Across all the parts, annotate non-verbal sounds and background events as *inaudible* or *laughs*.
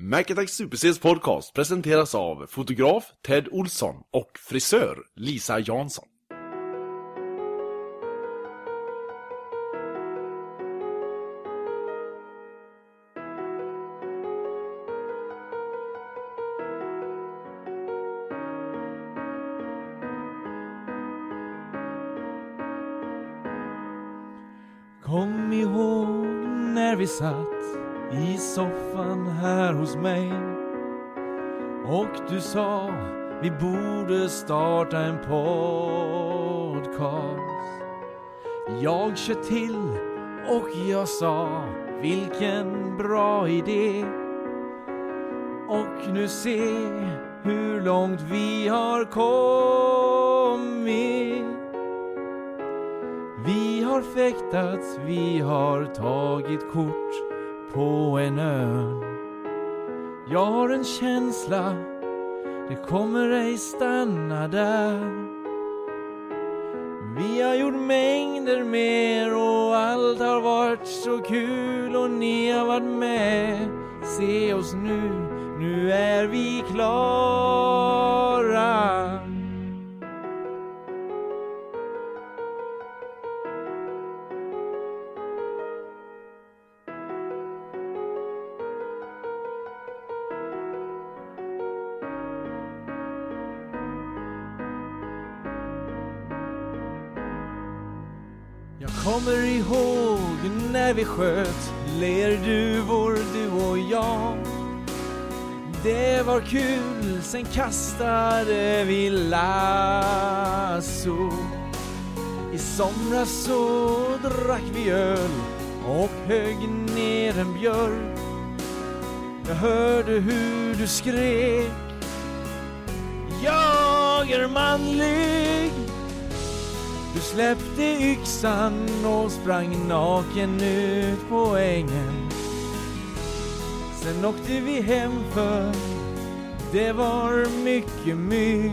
Macattack Super podcast presenteras av fotograf Ted Olsson och frisör Lisa Jansson. Kom ihåg när vi satt soffan här hos mig och du sa vi borde starta en podcast. Jag kör till och jag sa vilken bra idé. Och nu se hur långt vi har kommit. Vi har fäktats, vi har tagit kort på en ön. Jag har en känsla, det kommer ej stanna där. Vi har gjort mängder mer och allt har varit så kul och ni har varit med. Se oss nu, nu är vi klara. Sköt lerduvor du och jag. Det var kul, sen kastade vi lasso. I somras så drack vi öl och högg ner en björk. Jag hörde hur du skrek. Jag är manlig. Släppte yxan och sprang naken ut på ängen. Sen åkte vi hem för det var mycket mygg.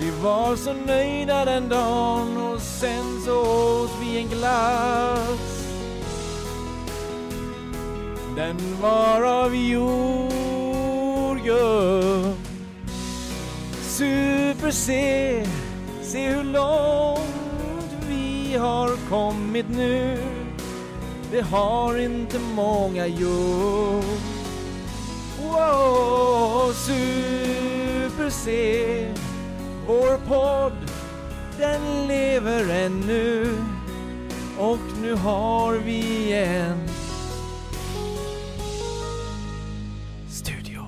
Vi var så nöjda den dagen och sen så åt vi en glass. Den var av jordgubb. Super C Se hur långt vi har kommit nu. Det har inte många gjort. Wow, Super C Vår podd, den lever ännu. Och nu har vi en studio.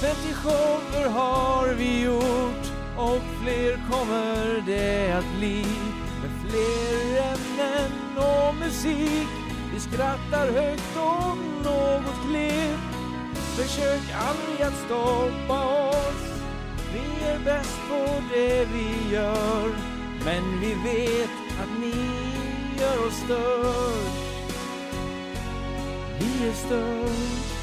50 shower har vi gjort och fler kommer det att bli med fler ämnen och musik. Vi skrattar högt om något klipp. Försök aldrig att stoppa oss. Vi är bäst på det vi gör. Men vi vet att ni gör oss störst. Vi är störst.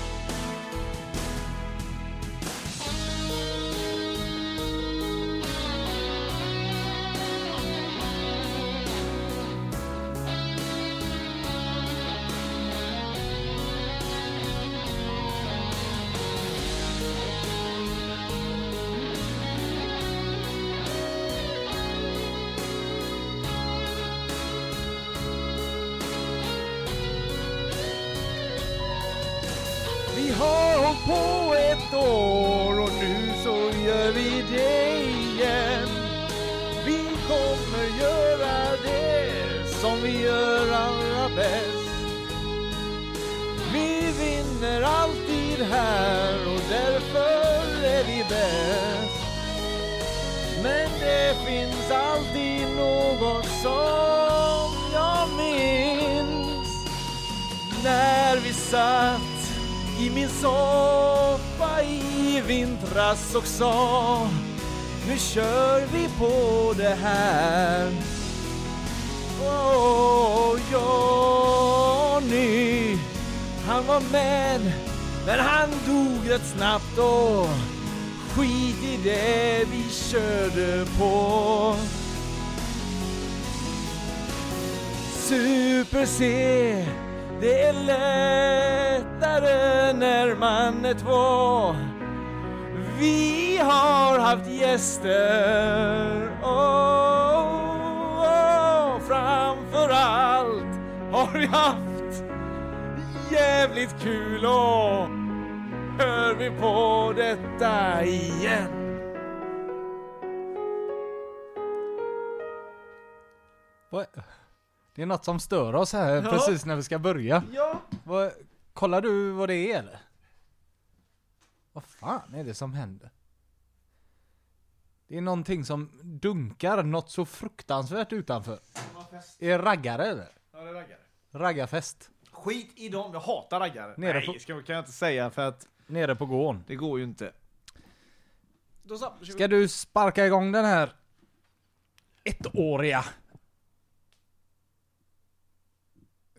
I soffa i vintras och sa Nu kör vi på det här. Åh, Johnny Han var med Men han dog rätt snabbt och Skit i det vi körde på. Super-C. Det är lättare när man är två. Vi har haft gäster. Oh, oh, framför allt har vi haft jävligt kul och hör vi på detta igen. What? Det är något som stör oss här Ja. precis när vi ska börja. Ja. Vad, kollar du vad det är eller? Vad fan är det som händer? Det är någonting som dunkar något så fruktansvärt utanför. Är det raggare eller? Ja, det är raggare. Raggarfest. Skit i dem, jag hatar raggare. Nere Nej, på- ska, kan jag inte säga för att Nere på gården. det går ju inte. Då så, Ska du sparka igång den här ettåriga?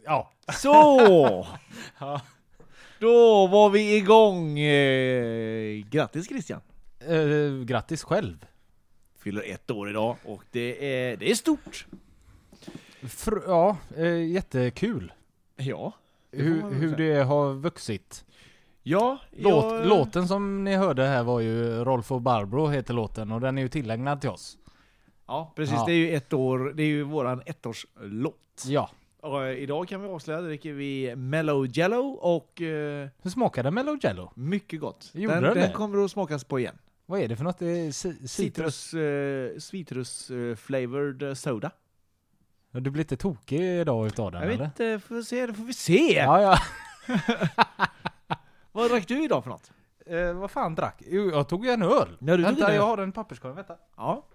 Ja. Så! *laughs* Ja. Då var vi igång. Eh, grattis Christian. Eh, grattis själv. Fyller ett år idag och det är, det är stort. Fr- ja, eh, jättekul. Ja. det Hur, hur det har vuxit. Ja, Låt, jag- Låten som ni hörde här var ju Rolf och Barbro heter låten och den är ju tillägnad till oss. Ja, precis. Ja. Det är ju ett år. Det är ju våran ettårslåt. Ja. Och eh, idag kan vi avslöja, dricker vi Mellow Jello och eh, Hur smakade Mellow Jello? mycket gott. Gjorde den, den den kommer att smakas på igen. Vad är det för något? Det citrus? Citrus, eh, citrus flavored soda. Du blir lite tokig idag utav den Jag vet eller? inte, får vi se, det får vi se. Ja, ja. *laughs* Vad drack du idag för något? Eh, vad fan drack? Jo, jag tog en öl. Ja, du Vänta, jag har en papperskorg. Vänta. Ja.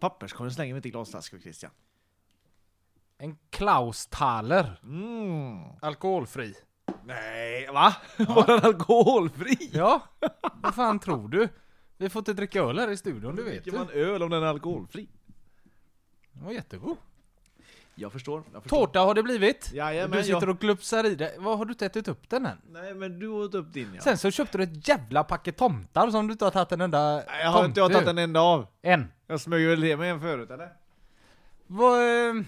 Papperskorgen slänger vi inte i glasflaskor Christian. En Klaus Thaler. Mm. Alkoholfri. Nej, va? *laughs* Var den alkoholfri? Ja, vad fan tror du? Vi får inte dricka öl här i studion, du vet Dricker man öl om den är alkoholfri? Den var jättegod. Jag förstår. Jag förstår. Tårta har det blivit. Jajamän, du sitter jag- och glupsar i det. Vad har du inte ätit upp den än? Nej, men du åt upp din ja. Sen så köpte du ett jävla paket tomtar som du inte har tagit en enda Nej, jag har inte jag tagit en enda av. En. Jag smög väl det med en förut eller? Vad... eh,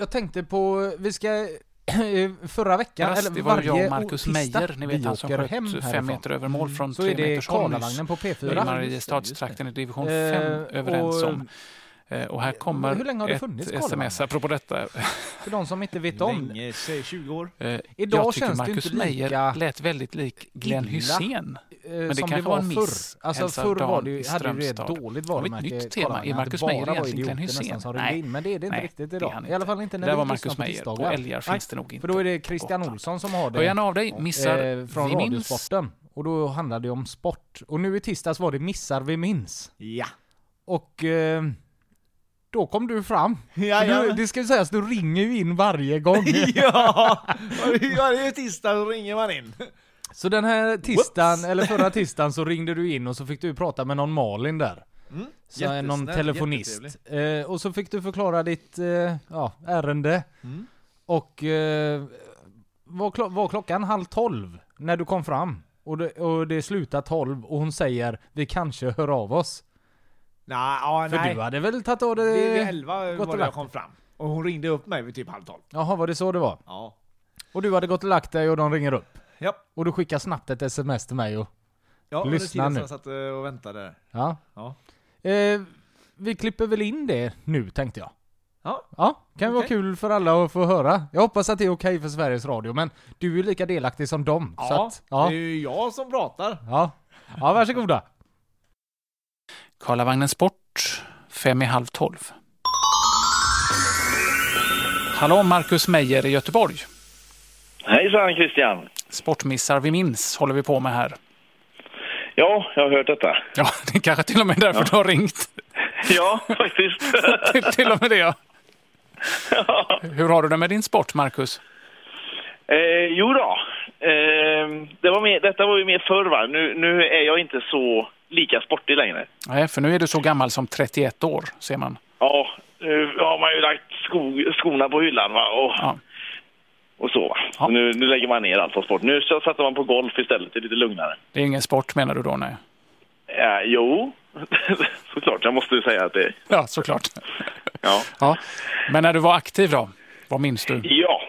Jag tänkte på, vi ska eh, förra veckan, Yes, eller det var varje jag och Marcus Meijer, ni vet vi han som åker sköt fem härifrån. meter över mål från Så tre meters håll på I P4. Mariestadstrakten i division 5 Eh, överens och- om. Eh, Och här kommer Hur länge har det ett funnits sms apropå detta. *laughs* För de som inte vet om. Länge, säg 20 år. Eh, Idag jag tycker känns det Marcus Meijer lät väldigt lik Glenn illa. Hysén. Eh, det som det var var miss. förr. Alltså Elsa förr var det ju, hade du ett dåligt Det var ett varumärke. nytt tema. Är det Marcus Meijer egentligen Glenn Nej. ringde in, men det är det inte Nej, riktigt det idag. han I alla fall inte Det när vi var Marcus Meijer. På älgar finns det nog inte. För då är det Christian. Olsson som har Hör gärna det. av dig. Missar Eh, från vi minns. Radiosporten. Och då handlade det om sport. Och nu i tisdags var det Missar vi minns. Ja. Och eh, då kom du fram. Du, det ska ju sägas, du ringer ju in varje gång. *laughs* ja! Varje- tisdag ringer man in. Så den här tisdagen, Whoops. eller förra *laughs* tisdagen, så ringde du in och så fick du prata med någon Malin där. Mm. Så någon telefonist. Eh, och så fick du förklara ditt eh, ja, ärende. Mm. Och eh, var, klo- var klockan halv tolv när du kom fram? Och det, och det slutade tolv och hon säger vi kanske hör av oss. Nej, ja, För nej. du hade väl tagit av det... Vid elva var det jag kom fram. Och hon ringde upp mig vid typ halv tolv. Jaha, var det så det var? Ja. Och du hade gått och lagt dig och de ringer upp? Ja. Och du skickar snabbt ett sms till mig och... Ja, under Lyssna tiden nu. som jag satt eh, och väntade. Ja. Ja. Eh, vi klipper väl in det nu tänkte jag. Ja. Ja, kan vara Okej. kul för alla att få höra. Jag hoppas att det är okej för Sveriges Radio, men du är lika delaktig som dem. så Ja, att, ja, det är ju jag som pratar. ja. Ja, varsågoda. Karlavagnen Sport, fem i halv tolv. Hallå, Marcus Meijer i Göteborg. Hejsan Christian! Sportmissar vi minns håller vi på med här. Ja, jag har hört detta. Ja, det är kanske till och med därför du har ringt. Ja, faktiskt. *laughs* till, till och med det. Hur har du det med din sport, Marcus? eh, jo då. Eh, det var mer, detta var ju mer förr va. Nu, nu är jag inte så lika sportig längre. Nej, för nu är du så gammal som 31 år, ser man. Ja, nu har man ju lagt sko, skorna på hyllan va. Och, Ja. Och så. Ja. Så Nu, nu lägger man ner allt av sport. Nu så satsar man på golf istället. Det är lite lugnare. Det är ingen sport menar du då? Nej. Ja, jo, *laughs* såklart. Jag måste säga att det... Ja, såklart. Ja. Ja. Men när du var aktiv då? Vad minns du? Ja.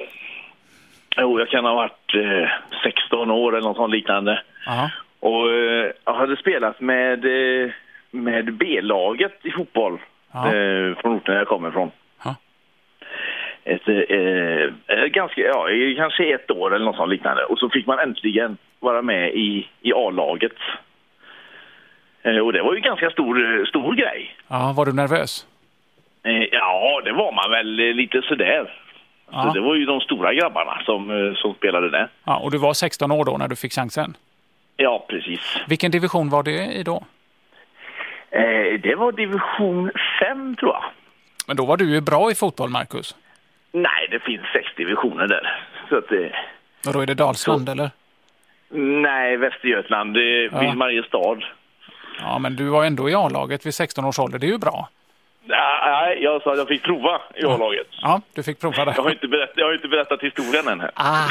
Jo, jag kan ha varit eh, 16 år eller något liknande. Ja. Och eh, jag hade spelat med, eh, med B-laget i fotboll eh, från orten jag kommer ifrån. Ett, eh, eh, ganska, ja, kanske ett år eller något sånt liknande. Och så fick man äntligen vara med i, i A-laget. Eh, och det var ju en ganska stor, stor grej. ja, var du nervös? Eh, ja, det var man väl eh, lite sådär. Ja. Så det var ju de stora grabbarna som, eh, som spelade där. Ja, och du var 16 år då när du fick chansen. Ja, precis. Vilken division var det i då? Eh, det var division 5 tror jag. Men då var du ju bra i fotboll, Marcus. Nej, det finns sex divisioner där. Så att, eh, Och då är det Dalsland, eller? nej, Västergötland, Ja. vid Mariestad. Ja, men du var ändå i A-laget vid 16 års ålder. Det är ju bra. Nej, jag sa att jag fick prova i A-laget. Ja, du fick prova det. Jag har inte berättat, jag har inte berättat historien än. Här. Ah,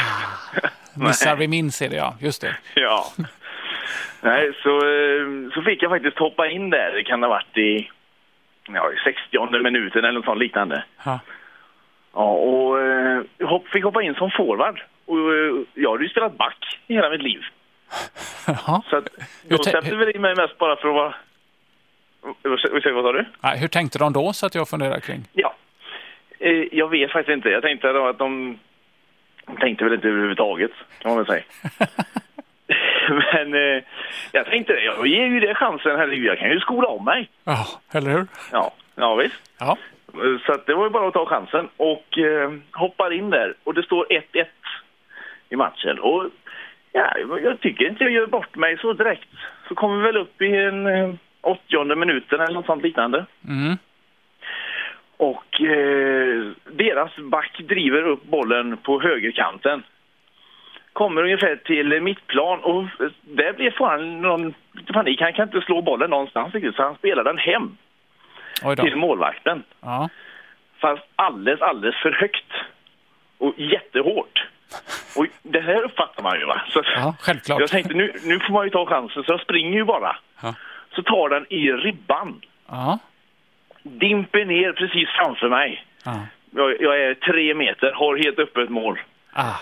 *laughs* missar vi min ser det, ja. Just det. *laughs* Ja. Nej, så, eh, så fick jag faktiskt hoppa in där. Det kan ha varit i, ja, i 60 minuten eller något sånt liknande. Ja. Ja, och eh, hopp, fick hoppa in som forward. Och eh, jag hade ju spelat back i hela mitt liv. Jaha. Så att de te- släppte väl in mig mest bara för att vara... Vad sa du? Nej, hur tänkte de då, så att jag funderar kring? Ja. Eh, jag vet faktiskt inte. Jag tänkte då att de, de tänkte väl inte överhuvudtaget, kan man väl säga. *laughs* Men eh, jag tänkte det. Jag ger ju det chansen. Herregud, jag kan ju skola om mig. Ja, eller hur? Ja, ja visst. Ja. Så det var ju bara att ta chansen och eh, hoppar in där och det står 1-1 i matchen. Och ja, jag tycker inte jag gör bort mig så direkt. Så kommer vi väl upp i en eh, 80 minuten eller något sånt liknande. Mm. Och eh, deras back driver upp bollen på högerkanten. Kommer ungefär till mittplan och där blir fan någon panik. Han kan inte slå bollen någonstans riktigt så han spelar den hem till målvakten. Ja. Fast alldeles, alldeles för högt. Och jättehårt. Och det här uppfattar man ju va. Så Ja, självklart. jag tänkte nu, nu får man ju ta chansen så jag springer ju bara. Ja. Så tar den i ribban. Ja. Dimper ner precis framför mig. Ja. Jag, jag är tre meter, har helt öppet mål. Ah.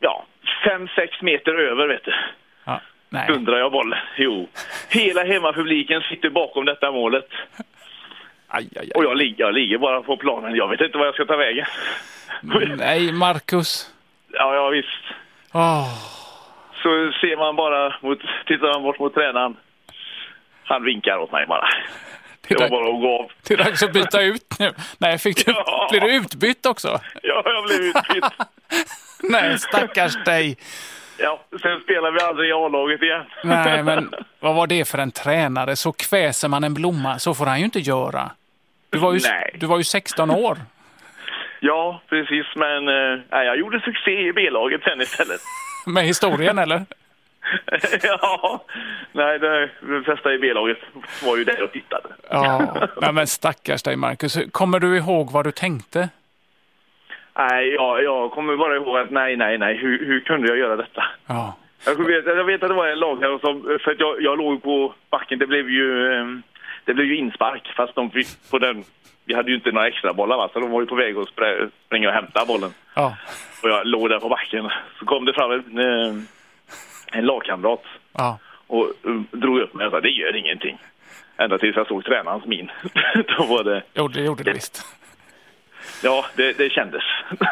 Ja, fem, sex meter över vet du. Ja. Nej. Undrar jag bollen. Jo. Hela hemmapubliken sitter bakom detta målet. Aj, aj, aj. Och jag, ligger, jag ligger bara på planen. Jag vet inte vad jag ska ta vägen. Nej, Marcus. Ja, ja visst. Åh. Så ser man bara, mot, tittar man bort mot tränaren. Han vinkar åt mig bara. Det var bara att gå av. Det är dags att byta ut nu. Nej, fick du, Ja. blir du utbytt också? Ja, jag blev utbytt. *laughs* Nej, stackars dig. Ja, sen spelar vi aldrig i A-laget igen. Nej, men *laughs* vad var det för en tränare? Så kväser man en blomma, så får han ju inte göra. Du var ju, Nej. du var ju 16 år. Ja, precis. Men eh, nej, jag gjorde succé i B-laget sen istället. *laughs* Med historien, eller? *laughs* ja, nej, det, det flesta i B-laget var ju där och tittade. Ja, nej, men stackars dig, Marcus. Kommer du ihåg vad du tänkte? Nej, jag, jag kommer bara ihåg att nej, nej, nej, hur, hur kunde jag göra detta? Ja, Jag vet, jag vet att det var en lagherre som, för att jag, jag låg på backen, det blev ju, eh, det blev ju inspark fast de fick på den, vi hade ju inte några extra bollar va, så de var ju på väg att springa och hämta bollen. ja, Och jag låg där på backen, så kom det fram en, eh, en lagkamrat ja. och eh, drog upp mig och sa det gör ingenting. Ända tills jag såg tränarens min. *laughs* Då var det, Jo, det gjorde det visst. ja det, det kändes.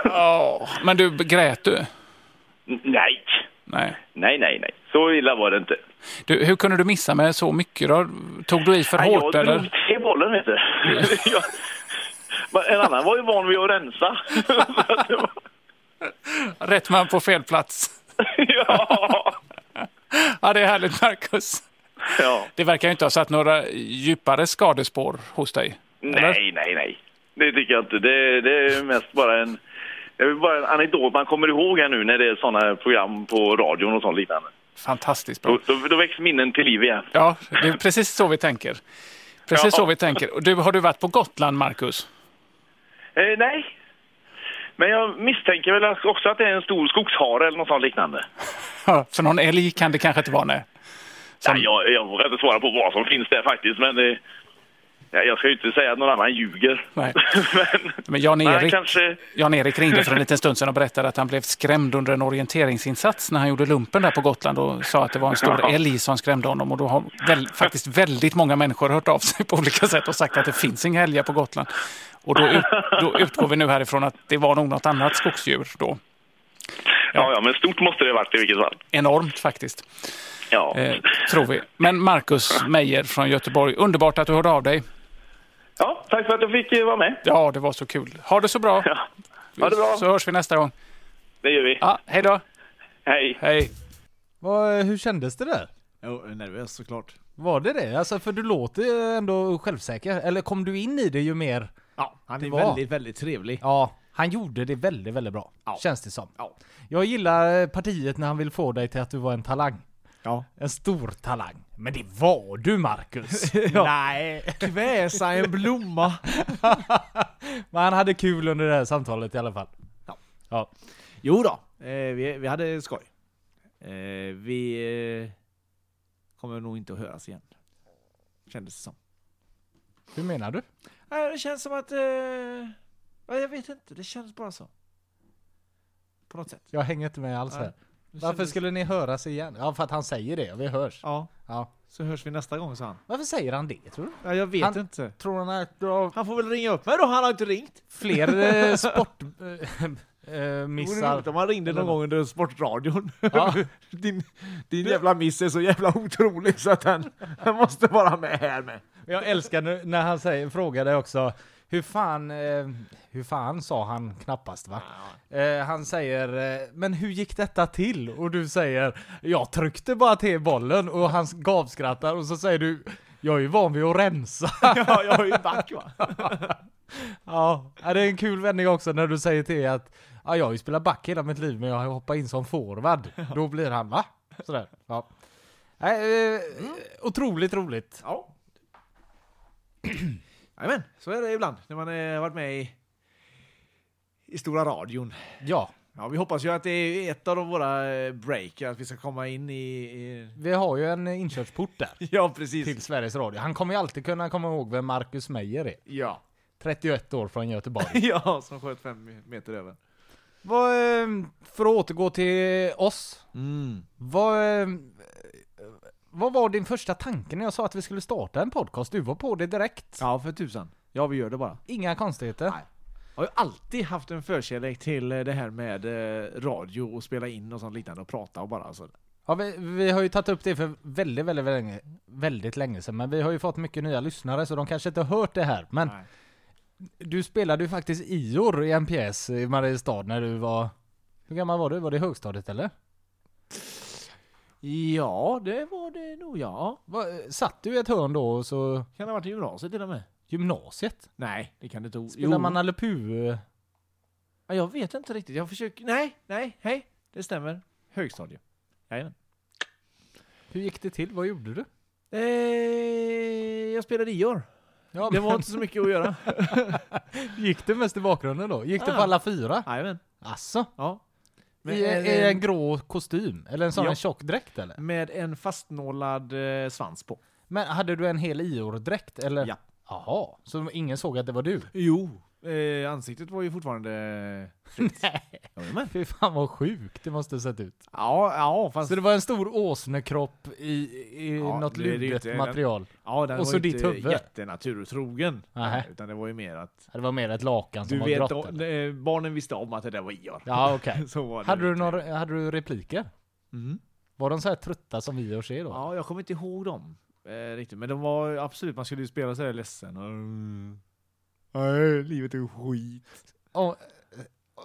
Ja, men du, grät du? nej, Nej. nej, nej, nej. Så illa var det inte. Du, hur kunde du missa med så mycket då? Tog du i för Nej, hårt jag drog till bollen, vet du. *laughs* en annan var ju van vid att rensa. Var- *laughs* Rätt man på fel plats. *laughs* ja. Ja, det är härligt Marcus. ja. Det verkar ju inte ha satt några djupare skadespår hos dig. eller? Nej, nej, nej. Det tycker jag inte. Det, det är mest bara en, bara en anekdot man kommer ihåg här nu när det är sådana program på radion och sånt liknande. Fantastiskt bra. Då, då, då väcks minnen till liv igen. Ja, det är precis så vi tänker. Precis Ja. så vi tänker. Du, har du varit på Gotland, Marcus? Eh, nej. Men jag misstänker väl också att det är en stor skogshare eller något sånt liknande. *laughs* Ja, för någon älg kan det kanske inte vara, nej. Som- Nej, jag, jag vågar inte svara på vad som finns där faktiskt, men det, Ja, jag ska ju inte säga att någon annan ljuger. Nej. *laughs* men, Men Jan-Erik kanske... Jan-Erik ringde för en liten stund sedan och berättade att han blev skrämd under en orienteringsinsats när han gjorde lumpen där på Gotland och sa att det var en stor älg som skrämde honom. Och då har väl, faktiskt väldigt många människor hört av sig på olika sätt och sagt att det finns inga älgar på Gotland. Och då, ut, då utgår vi nu härifrån att det var nog något annat skogsdjur då. Ja, ja, men stort måste det ha varit i vilket fall. Enormt faktiskt, Ja. eh, tror vi. Men Marcus Meijer från Göteborg, underbart att du hörde av dig. Ja, tack för att jag fick eh, vara med. Ja, det var så kul. Ha det så bra. Ja, ha det bra. Så hörs vi nästa gång. det gör vi. Ja, hej då. Hej. Hej. Vad, hur kändes det där? Jo, nervös såklart. Var det det? Alltså för du låter ändå självsäker. Eller kom du in i det ju mer? Ja, han är var. väldigt, väldigt trevlig. Ja, han gjorde det väldigt, väldigt bra. Ja. Känns det som. Ja. Jag gillar partiet när han vill få dig till att du var en talang. Ja. En stor talang. Men det var du Marcus! *laughs* Ja. Nej! Kväsa en blomma. *laughs* Men han hade kul under det här samtalet i alla fall. Ja. Ja. Jo då, eh, vi, vi hade skoj. Eh, vi eh, kommer nog inte att höras igen. Kändes det som. Hur menar du? Nej, det känns som att... Eh, ja, jag vet inte, det känns bara så. På något sätt. Jag hänger inte med alls här. Varför skulle ni höras igen? Ja, för att han säger det vi hörs. Ja, Ja. så hörs vi nästa gång sa han. Varför säger han det tror du? Ja, jag vet Han- inte. Tror han att har Han får väl ringa upp mig då, han har inte ringt. fler eh, *laughs* sport... eh, eh, missar? om han ringde någon gång under Sportradion. Ja. *laughs* din, din jävla miss är så jävla otrolig så att han, han måste vara med här med. Jag älskar när han säger, frågar dig också hur fan, eh, hur fan sa han knappast va? Eh, han säger, eh, men hur gick detta till? Och du säger, jag tryckte bara till bollen och han gavskrattar och så säger du, jag är ju van vid att rensa. *laughs* Ja, jag har ju back va. *laughs* ja, det är en kul vändning också när du säger till att, ja jag har ju spelat back hela mitt liv men jag har hoppat in som forward. Då blir han va? Sådär. Ja. Eh, Otroligt roligt. Ja. Jajamän, så är det ibland när man har varit med i, i Stora Radion. Ja, Ja, vi hoppas ju att det är ett av de våra eh, break, att vi ska komma in i... i... vi har ju en inkörsport där. *laughs* Ja, precis. till Sveriges Radio. Han kommer ju alltid kunna komma ihåg vem Marcus Meijer är. Ja. 31 år från Göteborg. *laughs* ja, som sköt fem meter över. Vad, eh, för att återgå till oss. Mm. Vad, eh, vad var din första tanke när jag sa att vi skulle starta en podcast? Du var på det direkt. Ja, för tusan. Ja, vi gör det bara. Inga konstigheter. Nej. Jag har ju alltid haft en förkärlek till eh, det här med eh, radio och spela in och sånt liknande och prata och bara så. Ja, vi, vi har ju tagit upp det för väldigt, väldigt, väldigt länge, väldigt länge sedan. Men vi har ju fått mycket nya lyssnare så de kanske inte har hört det här. Men Nej. du spelade ju faktiskt Ior i en pjäs i Mariestad när du var... Hur gammal var du? Var det högstadiet eller? Ja, det var det nog ja. Va, satt du i ett hörn då och så... Kan det ha varit i gymnasiet till och med? Gymnasiet? Nej, det kan det inte. Spelar man Nalle? Ja, jag vet inte riktigt. Jag försöker... Nej, nej, hej. Det stämmer. Högstadie. Jajamän. Hur gick det till? Vad gjorde du? Eh, jag spelade Ior. Ja, Det var inte så mycket att göra. *laughs* Gick det mest i bakgrunden då? Gick det Ah. på alla fyra? Jajamän. Asså? Ja. I, I en grå kostym? Eller en sån Ja. tjock dräkt eller? med en fastnålad eh, svans på. Men hade du en hel Ior-dräkt eller? Ja. Jaha, så ingen såg att det var du? Jo. Eh, ansiktet var ju fortfarande fritt. *laughs* Nej. Fy fan vad sjukt det måste ha sett ut. Ja, ja, fast... Så det var en stor åsnekropp i, i Ja, något är ludet material? ja, den och var så ju ditt inte huvud. jättenaturtrogen. Nej. Utan det var ju mer att... Det var mer ett lakan som Du var vet, grått då, eh, barnen visste om att det där var Ior. Ja okej. *laughs* var det Hade, du några, hade du repliker? Mm. Var de så här trötta som vi och ser då? Ja, jag kommer inte ihåg dem. Eh, riktigt. Men de var absolut, man skulle ju spela så här ledsen. Och. Nej, livet är skit. Om,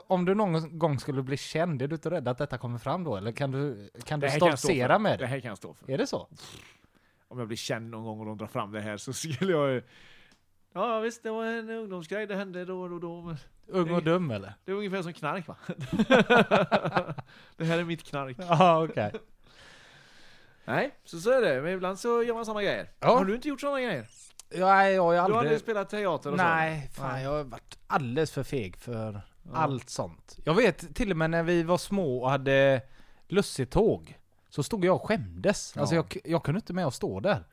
om du någon gång skulle bli känd, är du inte rädd att detta kommer fram då? Eller kan du, kan du kan stoltsera med Det det? här kan jag stå för. Är det så? Om jag blir känd någon gång och de drar fram det här så skulle jag ju- Ja visst, det var en ungdomsgrej, det hände då och då, då. Men Ung och dum eller? det är ungefär som knark va? *laughs* det här är mitt knark. Ja, okej. Nej, så så är det. Men ibland så gör man sådana grejer. Ja. Har du inte gjort sådana grejer? Ja, jag har ju Du har aldrig aldrig... spelat teater och Nej, så? fan jag har varit alldeles för feg för Ja. allt sånt. Jag vet till och med när vi var små och hade lussetåg, så stod jag och skämdes. Alltså Ja. jag, jag kunde inte med att stå där.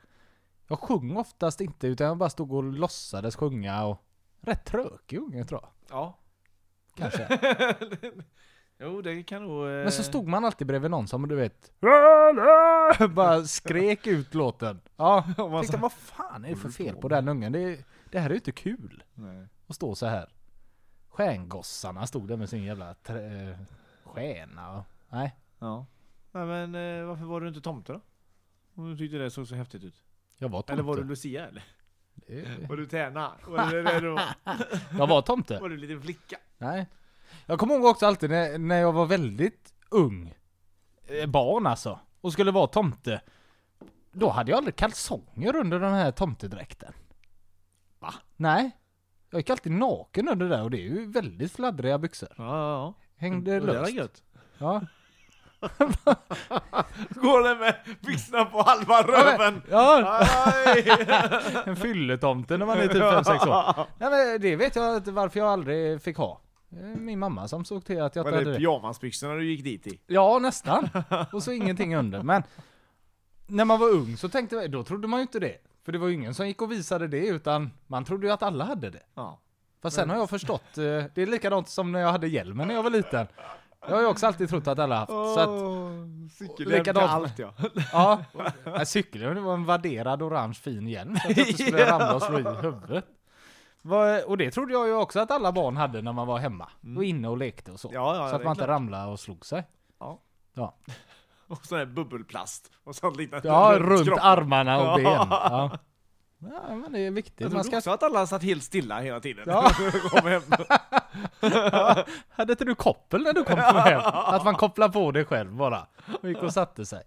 Jag sjöng oftast inte utan jag bara stod och låtsades sjunga och rätt trökig unge tror jag. Ja. Kanske. *laughs* jo, det kan nog... eh, Men så stod man alltid bredvid någon som du vet *laughs* bara skrek ut låten. Ja, *laughs* Om man tänkte vad fan är det för fel på den ungen? Det, det här är ju inte kul Nej. att stå så här. Stjärngossarna stod där med sin jävla trä, eh, stjärna och, nej. Ja. Nej men eh, varför var du inte tomte då? Om du tyckte det såg så häftigt ut. Jag var tomte. Eller var du Lucia eller? Det- Var du Tärna? Var det det du var? *laughs* Jag var tomte. Var du en liten flicka? Nej. Jag kommer ihåg också alltid när, när jag var väldigt ung. Eh, barn alltså. Och skulle vara tomte. Då hade jag aldrig kalsonger under den här tomtedräkten. Va? Nej. Jag gick alltid naken under det och det är ju väldigt fladdriga byxor. Ja, ja, Hängde ja. Det var löst. gött. Ja. *laughs* Går det med byxorna på halva röven? Ja, Aj! *laughs* en fylletomte när man är typ 5-6 år. *laughs* Ja, men det vet jag inte varför jag aldrig fick ha. Är Min mamma som såg till att jag Var det hade pyjamasbyxorna du gick dit i? Ja, nästan. Och så ingenting under. Men när man var ung så tänkte jag, då trodde man ju inte det. För det var ju ingen som gick och visade det, utan man trodde ju att alla hade det. Ja. Fast sen har jag förstått, eh, det är likadant som när jag hade hjälmen när jag var liten. Jag har ju också alltid trott att alla haft. Så att, cykelhjälm till allt ja. ja, cykelhjälmen var en värderad orange fin hjälm. Så att jag inte skulle ramla och slå i huvudet. Och det trodde jag ju också att alla barn hade när man var hemma. Och inne och lekte och så. Ja, ja, så att man inte klart. ramlade och slog sig. Ja. Ja. *laughs* Och sån här bubbelplast och sånt liknande. Ja, runt kroppen. armarna och Ja. ben. Ja. *laughs* ja, men det är viktigt. Jag Man trodde ska... också att alla satt helt stilla hela tiden. Ja. *laughs* Kom hem. Hade inte du koppel när du kom hem? Att man kopplar på det själv bara. Och gick och satte sig.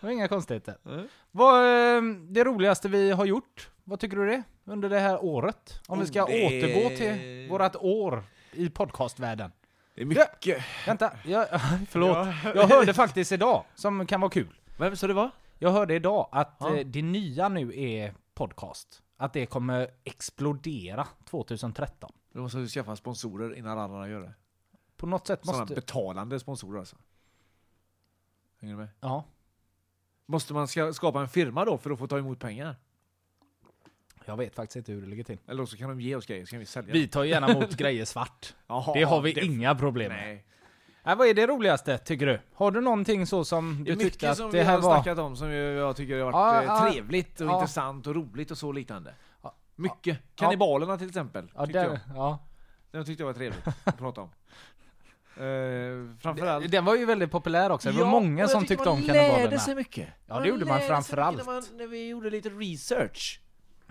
Det var inga konstigheter. Mm. Vad är det roligaste vi har gjort? Vad tycker du det? Under det här året? Om vi ska Oh, det- återgå till vårat år i podcastvärlden. Det är mycket. Vänta, jag, *laughs* förlåt. Jag hörde faktiskt idag, som kan vara kul. Vem sa det var? Jag hörde idag att Ja. eh, det nya nu är podcast. Att det kommer explodera 2013. Du måste skaffa sponsorer innan alla andra gör det. På något sätt Sådana måste... betalande sponsorer alltså. Hänger du med? Ja, Måste man ska skapa en firma då för att få ta emot pengar? Jag vet faktiskt inte hur det ligger till. Eller så kan de ge oss grejer, så kan vi sälja Vi tar gärna emot *laughs* grejer svart. Jaha, Det har vi det- inga problem med. Nej. Nej, vad är det roligaste tycker du? Har du någonting så som Det du tyckte mycket att som det vi här har var... snackat om som jag, tycker har varit ja, eh, trevligt och ja. intressant och roligt och så liknande. Ja. Mycket. Kannibalerna till exempel. Ja, tyckte där, jag. ja. Den tyckte jag var trevligt *laughs* att prata om. Uh, framförallt. Den var ju väldigt populär också. Det var Ja, många som tyckte om man lärde kannibalerna. sig mycket. Ja, det gjorde man mycket. När, man, när vi gjorde lite research.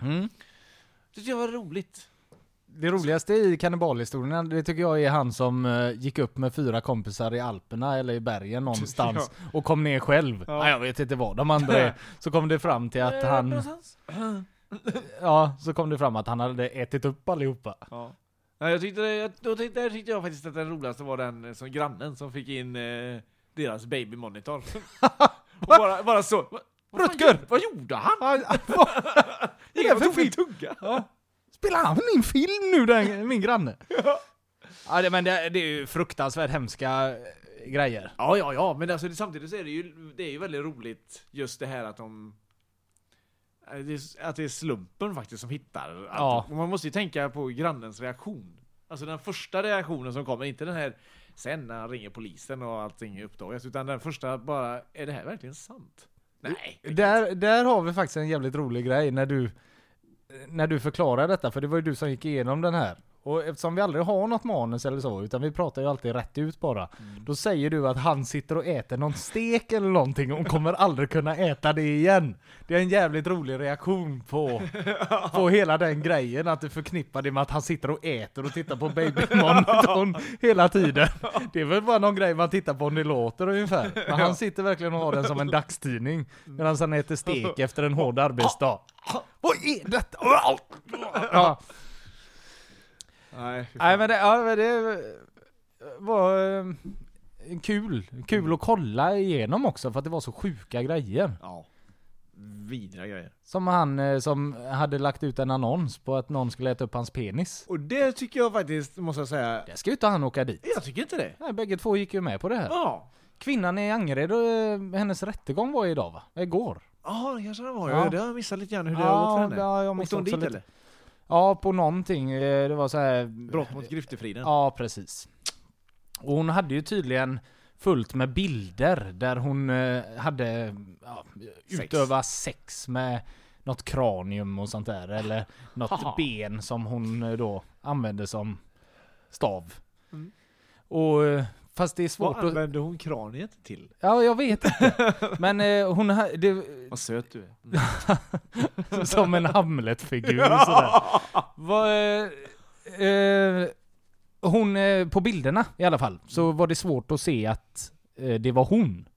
Mm. Det tyckte jag var roligt. Det roligaste i kannibalhistorien, det tycker jag är han som eh, gick upp med fyra kompisar i Alperna eller i bergen någonstans *laughs* och kom ner själv. Ja. Ja. jag vet inte vad de andra är. *laughs* Så kom det fram till att Eh, han, *laughs* ja, så kom det fram att han hade ätit upp allihopa. Ja. Nej, jag tyckte, jag, då tyckte, där tyckte jag faktiskt att den roligaste var den eh, som grannen som fick in eh, deras babymonitor. och bara, bara så. "Va- Vad, fan Rutger! gjorde- vad gjorde han? *laughs* Gick han och tog en tugga? Spelar han in film nu den, min granne? Ja, det, men det, det är ju fruktansvärt hemska eh, grejer. Ja, ja, ja, men alltså, det, samtidigt så är det ju, det är ju väldigt roligt just det här att de eh, det är- att det är slumpen faktiskt som hittar. Ja. Man måste ju tänka på grannens reaktion. Alltså den första reaktionen som kommer, inte den här sen när han ringer polisen och allting uppdagas, utan den första bara, är det här verkligen sant? Nej. Där, där har vi faktiskt en jävligt rolig grej när du, när du förklarar detta, för det var ju du som gick igenom den här. Och eftersom vi aldrig har något manus eller så, utan vi pratar ju alltid rätt ut bara. Då säger du att han sitter och äter någon stek eller någonting och kommer aldrig kunna äta det igen. Det är en jävligt rolig reaktion på, på *laughs* hela den grejen, att du förknippar det med att han sitter och äter och tittar på babymonitorn *laughs* hela tiden. Det är väl bara någon grej man tittar på om det låter ungefär. Men han sitter verkligen och har den som en dagstidning, medan han äter stek efter en hård arbetsdag. *laughs* Vad är detta? Ja. Nej. Nej men det, ja, det var eh, kul. Kul att kolla igenom också för att det var så sjuka grejer. Ja. Vidriga grejer. Som han eh, som hade lagt ut en annons på att någon skulle äta upp hans penis. Och det tycker jag faktiskt, måste jag säga, Det ska ju inte han åka dit. jag tycker inte det. Nej, bägge två gick ju med på det här. Ja. Kvinnan i Angered, eh, hennes rättegång var idag va? Igår. Ja, det kanske det var. Ja. Det har jag missat lite grann hur det Ja, har gått för henne. ja, jag Åkte hon dit lite. eller? Ja, på någonting. eh, Det var så här... Brott mot griftefriden? Ja, precis. Och hon hade ju tydligen fullt med bilder där hon eh, hade ja, Sex. utöva sex med något kranium och sånt där. Eller något ben som hon eh, då använde som stav. Mm. Och fast det är svårt Vad att... använde hon kraniet till? Ja, jag vet inte. Men eh, hon ha, det, *laughs* Vad söt du är. Mm. *laughs* som en Hamlet-figur sådär. Vad, eh, eh, hon, eh, på bilderna i alla fall, så var det svårt att se att eh, det var hon.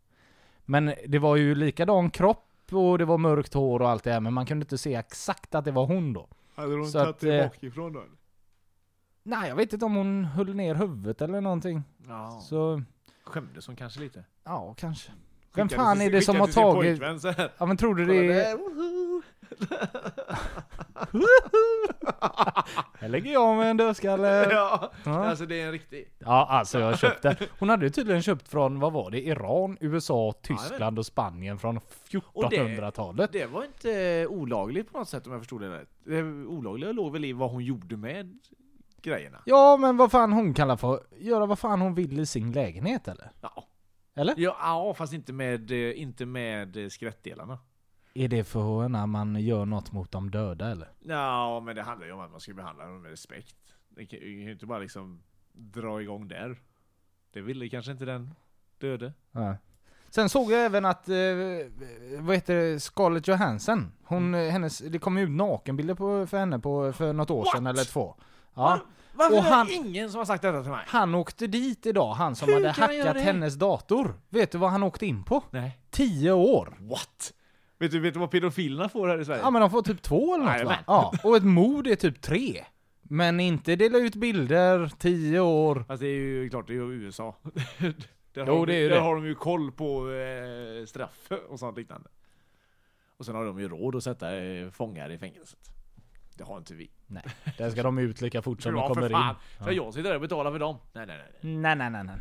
Men det var ju likadan kropp och det var mörkt hår och allt det här, men man kunde inte se exakt att det var hon då. Hade hon Så att, tagit det eh, bakifrån då? Nej, jag vet inte om hon höll ner huvudet eller någonting. Ja. Så, Skämdes hon kanske lite? ja, kanske. Vem Skickade fan till- är det som skickade har till sin tagit... pojkvän så här. Ja men tror du det är... *laughs* Här lägger jag med en dödskalle. *laughs* Ja, Ja. alltså det är en riktig. Ja, alltså jag köpte. Hon hade ju tydligen köpt från, vad var det? Iran, USA, Tyskland och Spanien från Och det- 1400-talet. Det var inte olagligt på något sätt om jag förstod det rätt. Det olagliga låg väl i vad hon gjorde med grejerna. Ja, men vad fan hon kallar för göra vad fan hon vill i sin lägenhet eller? Ja. Eller? Ja, ja fast inte med, eh, inte med eh, skelettdelarna. Är det för när man gör något mot de döda eller? Ja, men det handlar ju om att man ska behandla dem med respekt. Det kan ju inte bara liksom dra igång där. Det ville kanske inte den döde. Ja. Sen såg jag även att, eh, vad heter det, Scarlett Johansson, hon, eh, hennes, det kom ut nakenbilder på, för henne på, för något år sedan What? eller två. Ja. Varför Och är han- det ingen som har sagt detta till mig? Han åkte dit idag, han som Hur hade hackat hennes dator. Vet du vad han åkte in på? Nej. 10 år! What? Vet du, vet du vad pedofilerna får här i Sverige? Ja men de får typ två eller något va? Jajamän. Ja, och ett mord är typ tre. Men inte dela ut bilder, 10 år. Fast det är ju klart, det är ju USA. *laughs* där Jo, har det de, är ju där det. har de ju koll på eh, straff och sånt liknande. Och sen har de ju råd att sätta eh, fångar i fängelset. Det har inte vi. Nej, där ska de ut lika fort som de ja, kommer in. Ska jag sitta där och betala för dem? Nej, nej, nej. Nej, nej, nej, nej.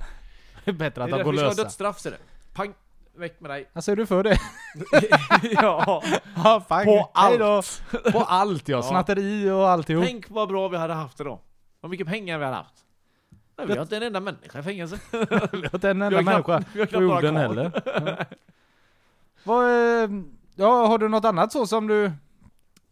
Det är bättre att Det är de går därför vi ska ha lösa. dödsstraff ser du. Pang! Väck med dig. Alltså är du för det? *laughs* ja, Ja, fan. på allt. På allt ja, snatteri och alltihop. Tänk vad bra vi hade haft det då. Vad mycket pengar vi hade haft. Nej, vi har inte en enda människa i fängelse. En enda Vi har knappt- människa vi har på jorden heller. Ja. Vad, eh, ja, har du något annat så som du...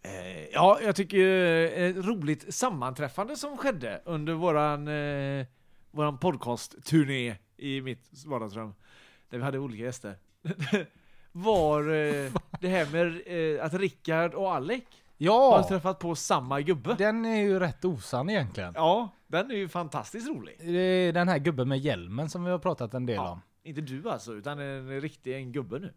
Eh, ja, jag tycker eh, ett roligt sammanträffande som skedde under våran, eh, våran podcast-turné i mitt vardagsrum. Där vi hade olika gäster. *laughs* var eh, *laughs* det här med eh, att Rickard och Alec har Ja! träffat på samma gubbe. Den är ju rätt osann egentligen. Ja, den är ju fantastiskt rolig. Det är den här gubben med hjälmen som vi har pratat en del Ja. om. Inte du alltså, utan en riktig en gubbe nu.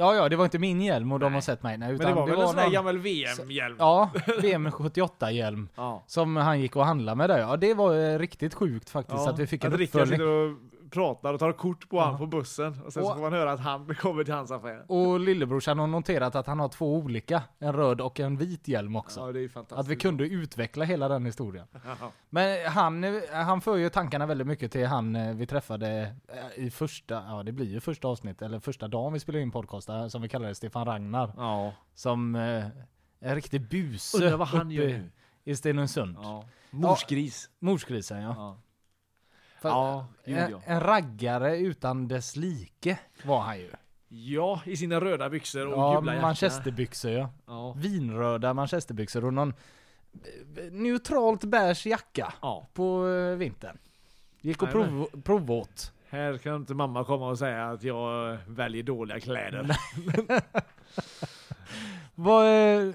Ja, ja, det var inte min hjälm och de Nej. har sett mig. Nej, Men utan det var väl en sån här någon- gammal VM-hjälm? Ja, VM 78 hjälm. Ja. Som han gick och handlade med där. Ja, det var eh, riktigt sjukt faktiskt att vi fick en Rickard uppföljning. sitter och pratar och tar kort på han på bussen och sen så Och- får man höra att han *laughs* kommer till hans affär. Och lillebrorsan har noterat att han har två olika. En röd och en vit hjälm också. Ja, det är fantastiskt. Att vi kunde utveckla hela den historien. *laughs* Ja. Men han, eh, han för ju tankarna väldigt mycket till han eh, vi träffade eh, i första, ja det blir ju första avsnitt, eller första dagen vi spelade in podcast där, som vi kallade Stefan Ragnar. Ja. Som eh, en riktig buse Undrar vad han gör nu. i Stenungsund. Ja. Morsgris. Morsgrisen ja. Ja. För- Ja, en, ja. en raggare utan dess like var han ju. Ja, i sina röda byxor och Ja, gula jacka. manchesterbyxor ja. Ja. Vinröda manchesterbyxor och någon eh, neutralt beige jacka ja. på eh, vintern. Gick och prov, provåt. Här kan inte mamma komma och säga att jag väljer dåliga kläder. *laughs* Vad, eh,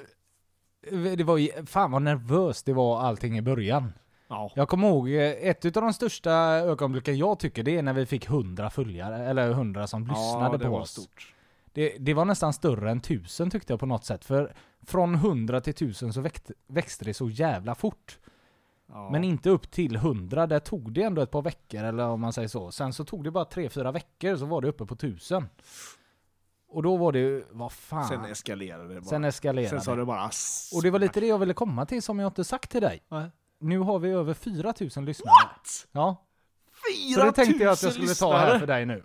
det var fan vad nervös det var allting i början. Ja. Jag kommer ihåg, eh, ett utav de största ögonblicken jag tycker det är när vi fick 100 följare, eller 100 som lyssnade ja, på oss. stort. Det, det var nästan större än 1000 tyckte jag på något sätt, för från 100 till 1000 så växte, växte det så jävla fort. Ja. Men inte upp till 100, där tog det ändå ett par veckor eller om man säger så. Sen så tog det bara 3-4 veckor så var det uppe på 1000. Och då var det ju, vad fan. Sen eskalerade det bara. Sen eskalerade Sen sa det. bara Och det var lite det jag ville komma till som jag inte sagt till dig. Nej. Nu har vi över 4000 lyssnare. What? Ja. 4 Så det tänkte jag att jag skulle ta här för dig nu.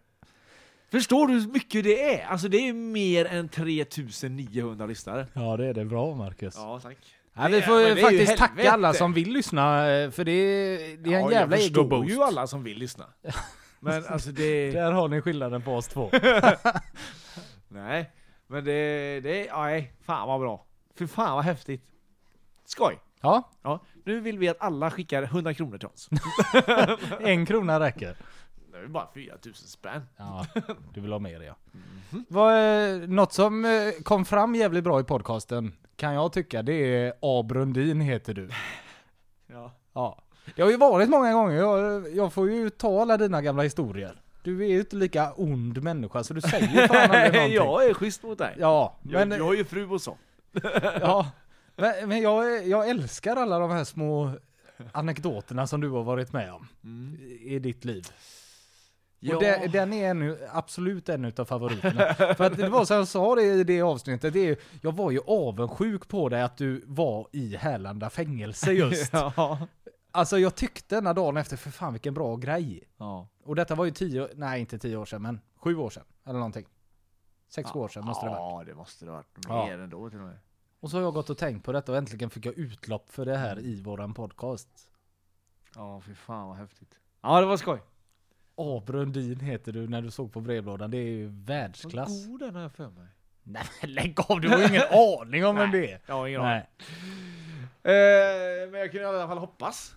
Förstår du hur mycket det är? Alltså det är mer än 3900 lyssnare. Ja, det är det bra Marcus. Ja, tack. Nej, vi får ju faktiskt tacka alla som vill lyssna, eh, för det är, det är en ja, jävla jag förstår ego-boost. ju alla som vill lyssna. *laughs* Men alltså det... Där har ni skillnaden på oss två. *laughs* Nej, men det... det nej, fan vad bra. Fy fan vad häftigt. Skoj. Ja, Ja, nu vill vi att alla skickar 100 kronor till oss. *laughs* en krona räcker. Det är bara 4000 spänn. Ja, du vill ha mer ja. Vad, eh, något som eh, kom fram jävligt bra i podcasten, kan jag tycka, det är A. Brundin heter du. *laughs* Ja. Ja. Det har ju varit många gånger, jag, jag får ju ta alla dina gamla historier. Du är ju inte lika ond människa så du säger fan aldrig *laughs* någonting. jag är schysst mot dig. Ja, Men, men, du har ju fru och så. ja, men, men jag, jag älskar alla de här små anekdoterna som du har varit med om i ditt liv. Ja. Och det, den är en, absolut en utav favoriterna. För att det var som jag sa det i det avsnittet, det är, jag var ju avundsjuk på dig att du var i Härlanda fängelse just. *laughs* ja. Alltså jag tyckte den här dagen efter, för fan vilken bra grej. ja. Och detta var ju tio, nej inte tio år sedan, men sju år sedan. Eller någonting. Sex år sedan måste det vara. Ja, det måste det ha varit. Ja. Mer ändå till och med. Och så har jag gått och tänkt på detta och äntligen fick jag utlopp för det här i våran podcast. Ja, fy fan vad häftigt. Ja, det var skoj. A. Brundin heter du när du såg på brevlådan, det är ju världsklass. god den har jag för mig. Nej men lägg av, du har ingen *laughs* aning om vem det är. Jag har ingen aning. Eh, men jag kan i alla fall hoppas.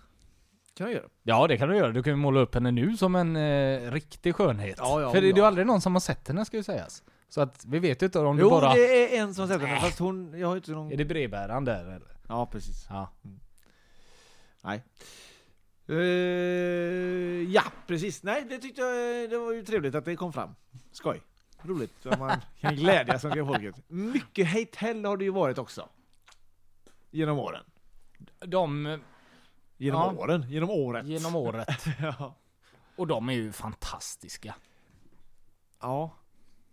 Kan jag göra. Ja det kan du göra, du kan ju måla upp henne nu som en eh, riktig skönhet. Ja, ja, För det, det är ju ja. aldrig någon som har sett henne ska ju sägas. Så att vi vet ju inte om du Jo, bara... det är en som sett den, fast hon, jag har inte någon... Är det brevbäraren där eller? Ja, precis. Ja. Nej. Eh, ja, precis. Nej, det tyckte jag det var ju trevligt att det kom fram. Skoj. Roligt. Så man *laughs* kan glädjas som folket. Mycket hejtell har det ju varit också. Genom åren. De, Genom Ja. åren. Genom året. genom året. *laughs* ja. Och de är ju fantastiska. ja.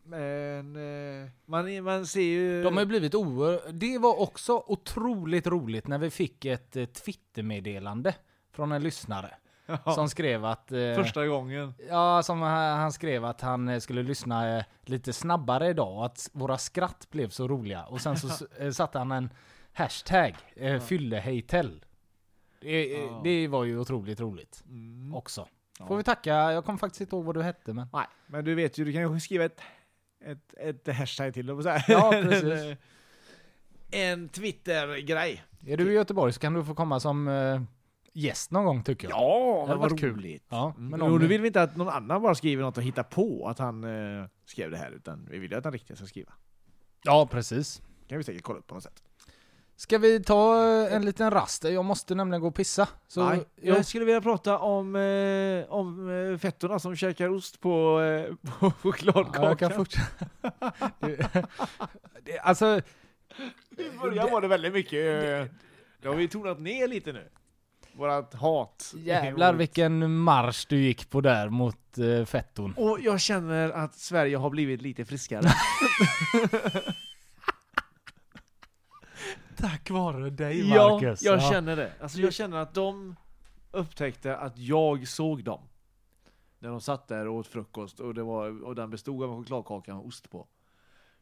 Men eh, man, man ser ju... De har blivit oerhört... Det var också otroligt roligt när vi fick ett eh, Twittermeddelande från en lyssnare. Ja. Som skrev att... Eh, Första gången. Ja, som han skrev att han eh, skulle lyssna eh, lite snabbare idag att våra skratt blev så roliga. Och sen så *laughs* eh, satte han en hashtag, eh, fyllehejtell. Det, Ja. det var ju otroligt roligt Mm. också. Ja. Får vi tacka, jag kommer faktiskt inte ihåg vad du hette men... Nej, men du vet ju, du kan ju skriva ett, ett, ett hashtag till dem så här. Ja, *laughs* precis. en Twitter-grej. Är du i Göteborg så kan du få komma som eh, gäst någon gång tycker jag. Ja, det det var var kul. roligt. Ja, Mm. men Men om nu vill vi inte att någon annan bara skriver något och hittar på att han eh, skrev det här, utan vi vill ju att han riktigt ska skriva. Ja, precis. kan vi säkert kolla upp på något sätt. Ska vi ta eh, en liten rast? Jag måste nämligen gå och pissa. Så, Nej, ja. jag skulle vilja prata om, eh, om eh, fettorna som käkar ost på, eh, på *laughs* chokladkakan. Ja, jag kan fortsätta. Det- *laughs* det- alltså, I början var det väldigt mycket, eh, det har vi tonat ner lite nu. Vårat hat. jävlar *laughs* vilken marsch du gick på där mot eh, fetton. Och jag känner att Sverige har blivit lite friskare. Tack vare dig ja, Marcus. jag känner det. Alltså jag känner att de upptäckte att jag såg dem. När de satt där och åt frukost och, det var, och den bestod av en chokladkaka och ost på.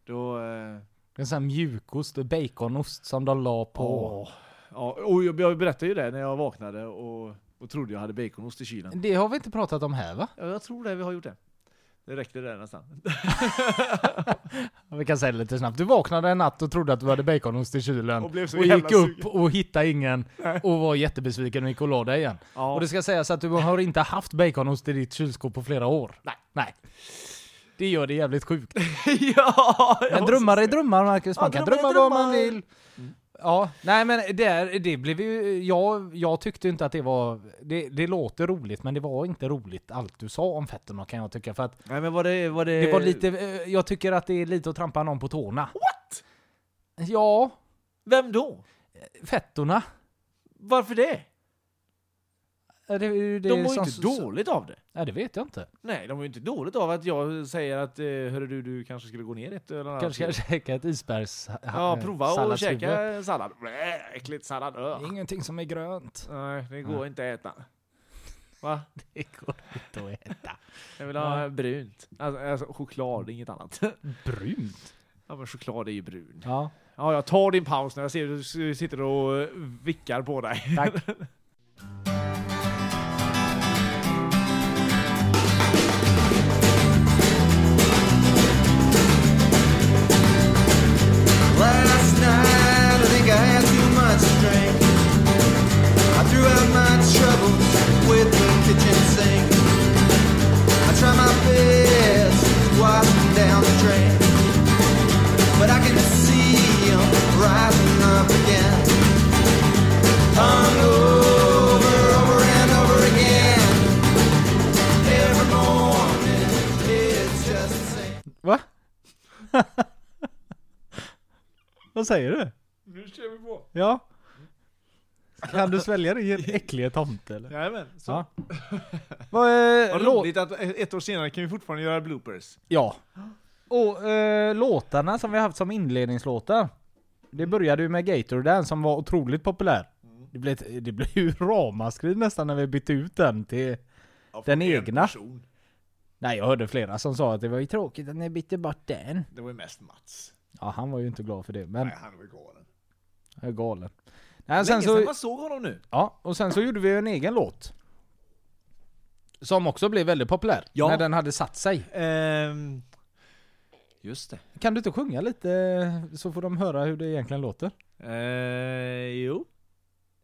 Då... Eh, En sån här mjukost, baconost som de la på. åh. Ja, och jag, jag berättade ju det när jag vaknade och, och trodde jag hade baconost i kylen. Det har vi inte pratat om här va? Ja, jag tror det, vi har gjort det. Det räckte där nästan. *laughs* Vi kan säga det lite snabbt. Du vaknade en natt och trodde att du hade baconost i kylen. Och blev så och jävla gick upp sugen. och hittade ingen och var jättebesviken och gick och la dig igen. Ja. Och det ska sägas att du har inte haft baconost i ditt kylskåp på flera år. Nej. Nej. Det gör det jävligt sjukt. *laughs* ja, Men drömmar är drömmar Marcus, man Ja, kan drömma vad man vill. Ja, nej men det, det blev ju, jag, jag tyckte inte att det var, det, det låter roligt men det var inte roligt allt du sa om fetterna kan jag tycka för att Nej men var det... Var det... det var lite, eh, jag tycker att det är lite att trampa någon på tårna. What? Ja, Vem då? fettorna. Varför det? Det, det, De mår ju inte dåligt av det. Ja, det vet jag inte. Nej, de mår ju inte dåligt av att jag säger att eh, hörru du, du kanske skulle gå ner ett eller annat. Kanske ska käka ett isbergs... Ja, prova och käka sallad. Blä, äckligt sallad. Öh. Ingenting som är grönt. Nej, det går inte att äta. Va? *laughs* Det går inte att äta. Jag vill ha brunt. Alltså, alltså choklad, inget annat. *laughs* Brunt? Ja men choklad är ju brun. Ja, Ja, jag tar din paus när jag ser att du sitter och vickar på dig. tack. *laughs* *laughs* Vad säger du? Nu kör vi på. Ja. Kan du svälja din äckliga tomte eller? Jajamän. Så. Ja. Vad lå- roligt att ett år senare kan vi fortfarande göra bloopers. Ja. Och eh, låtarna som vi har haft som inledningslåtar. Det började ju med Gator den som var otroligt populär. Det blev, ett- det blev ju *laughs* ramaskri nästan när vi bytte ut den till... Ja, Den en egna? person. Nej jag hörde flera som sa att det var ju tråkigt att ni bytte bort den. Det var ju mest Mats. Ja han var ju inte glad för det men Nej, han var ju galen. jag är galen. Nej, Länge sen sedan så, man såg honom nu. ja, och sen så gjorde vi en egen låt. Som också blev väldigt populär. Ja. När den hade satt sig. Ehm, just det. Kan du inte sjunga lite så får de höra hur det egentligen låter? Eh, jo.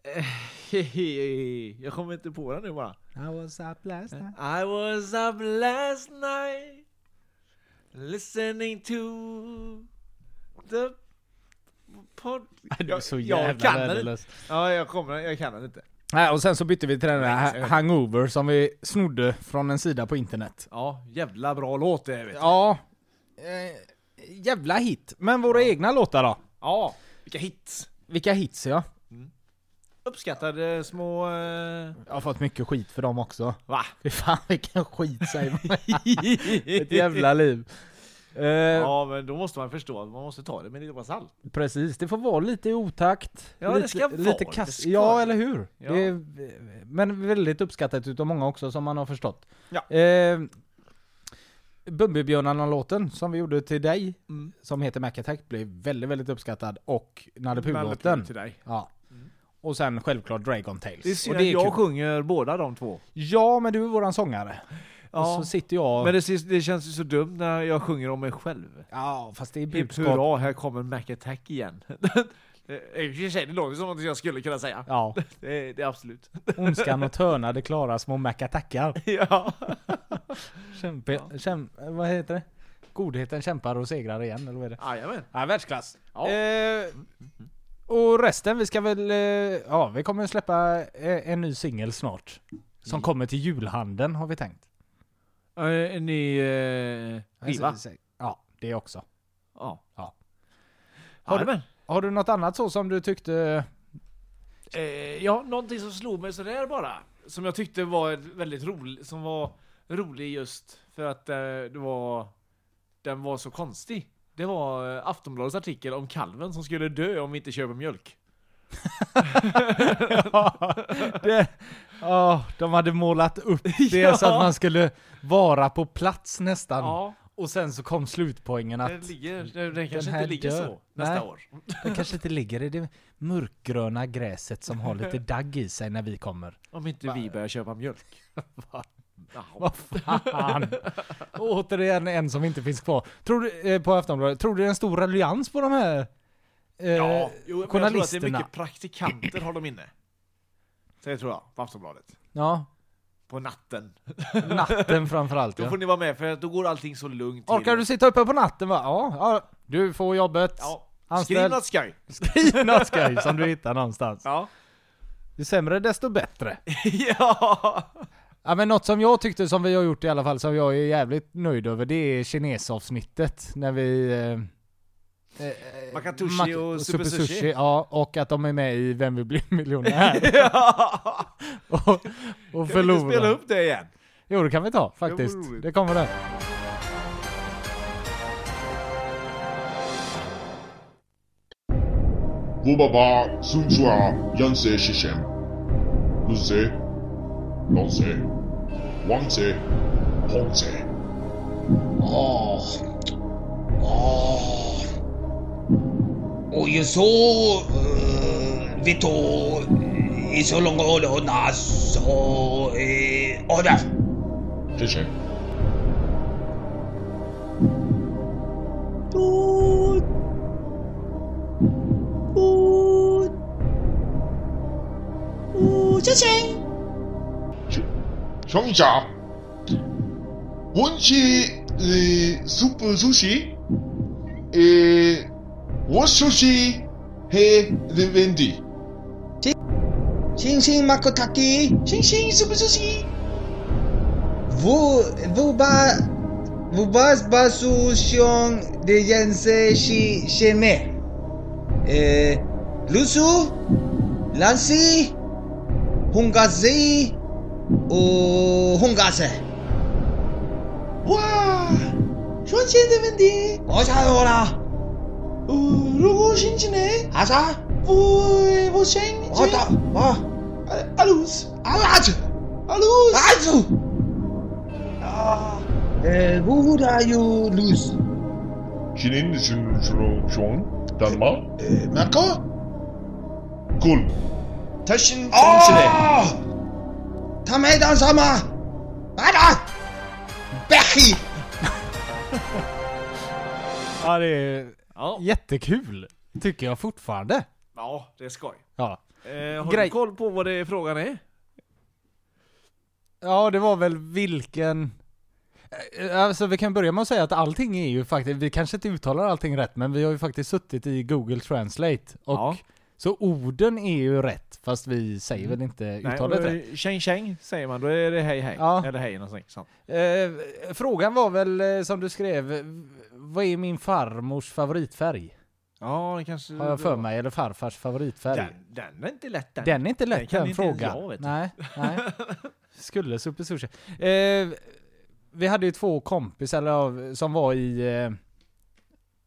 *laughs* Jag kommer inte på den nu bara. I was up last night. I was up last night listening to the pod... Du är så jag, jävla jag kan den. Ja, jag kommer, jag kan den inte. Nej, och sen så bytte vi till den så- Hangover som vi snodde från en sida på internet. Ja, jävla bra låt det vet du. Ja, eh, jävla hit. Men våra egna låtar då? Ja, vilka hits. Vilka hits ja? Uppskattade små... Eh, Jag har fått mycket skit för dem också. va? Fy fan vilken skit säger man. *laughs* Ett jävla liv. Eh, Ja, men då måste man förstå att man måste ta det med en nypa salt. Precis, det får vara lite i otakt. Ja, det lite, ska vara lite lite kast. skoj. Ja, eller hur? Ja. Det är, men väldigt uppskattat utav många också som man har förstått. Ja. Eh, Bumbibjörnarna-låten som vi gjorde till dig, Mm. som heter Mac Attack, blev väldigt, väldigt uppskattad. Och Nalle Puh-låten. Puh till dig. Ja. Och sen självklart Dragon Tales. Det är synd och det jag kul. sjunger båda de två. Ja, men du är våran sångare. Ja. Och så sitter jag... Men det, det känns ju så dumt när jag sjunger om mig själv. Ja, fast det är Hipp budskap. hurra, här kommer Mac Attack igen. *laughs* Det- sig, det låter som att jag skulle kunna säga. Ja, *laughs* Det, är- det är absolut. ondskan och *laughs* törnade klara små Mac Attackar. ja. Kämpe, käm, vad heter det? Godheten kämpar och segrar igen, eller vad är det? Jajamän. Ja, världsklass. Ja. Eh, och resten, vi ska väl, eh, ja vi kommer släppa eh, en ny singel snart. Som kommer till julhandeln har vi tänkt. En ny eh, skiva. Ja, det också. Ja. Ja. Har du, Har du något annat så som du tyckte? ja, någonting som slog mig sådär bara. Som jag tyckte var väldigt rolig, som var rolig just för att det var, den var så konstig. Det var eh, Aftonbladets artikel om kalven som skulle dö om vi inte köper mjölk. *laughs* det, ja, de hade målat upp *laughs* det så att Ja. man skulle vara på plats nästan. Ja, Och sen så kom slutpoängen att den, ligger, den, den kanske här inte ligger dör. så nästa Nej. år. *laughs* det kanske inte ligger i det mörkgröna gräset som har lite dagg i sig när vi kommer. Om inte vi börjar köpa mjölk. Jaha. Vad fan! Återigen en som inte finns kvar. Tror du, eh, på Aftonbladet, tror du det är en stor allians på de här eh, Ja, jo, men jag tror att det är journalisterna? mycket praktikanter har de inne. Så det tror jag, på Aftonbladet. Ja, På natten. natten *laughs* framförallt Då får ni vara med för då går allting så lugnt till. Orkar du sitta uppe på natten va? Ja, ja. Du får jobbet. Ja. Anställd. Skriv något skoj. *laughs* Skriv något skoj som du hittar någonstans. Ja. Ju sämre desto bättre. *laughs* ja. Ja men något som jag tyckte som vi har gjort i alla fall, som jag är jävligt nöjd över, det är kinesavsnittet. När vi... Eh, eh, Makatushi Mak- och Super Sushi. Ja, och att de är med i Vem vill bli miljonär? *laughs* ja. och och Kan vi spela upp det igen? Jo det kan vi ta faktiskt. roligt. Det kommer det. Vubaba, Sunzua, Yanse Shishem. Luze, Nonse. 王者，王者！哦，哦，哦，耶稣，这都小龙哥拿手的，哦，这谁？哦，哦，哦，这谁？乡长，我吃的素素鸡，我素鸡很有味。新新马卡托鸡，新新素素鸡。我我把我把把素乡的腌菜吃吃没。卤素、凉菜、红咖喱。och Hungase. Wow! 说现在问题，我查到了。呃，如果星期呢？啊啥？我我星期。我的啊。阿鲁斯，阿拉子，阿鲁斯，阿祖。啊，呃，我的有鲁斯。 신인 주로 좋은 단마 呃，马哥。 굴 Ta med mig densamma! Vadå? Bechi! ja, det är ja. jättekul. Tycker jag fortfarande. Ja, det är skoj. Ja. Eh, har Gre du koll på vad det är frågan är? Ja, det var väl vilken... Eh, alltså vi kan börja med att säga att allting är ju faktiskt, vi kanske inte uttalar allting rätt men vi har ju faktiskt suttit i Google Translate och ja. Så orden är ju rätt, fast vi säger väl inte Nej, uttalet och, rätt. tjeng säger man, då är det hej hej. Ja. Eller hej någonting sånt. Eh, frågan var väl, eh, som du skrev, vad är min farmors favoritfärg? Ja, det kanske... Har jag för mig, eller farfars favoritfärg? Den, den är inte lätt den. Den är inte Den lätt kan den, inte ens frågan. jag, vet du. nej, nej. *laughs* Skulle Super Sushi. Eh, vi hade ju två kompisar som var i... Eh,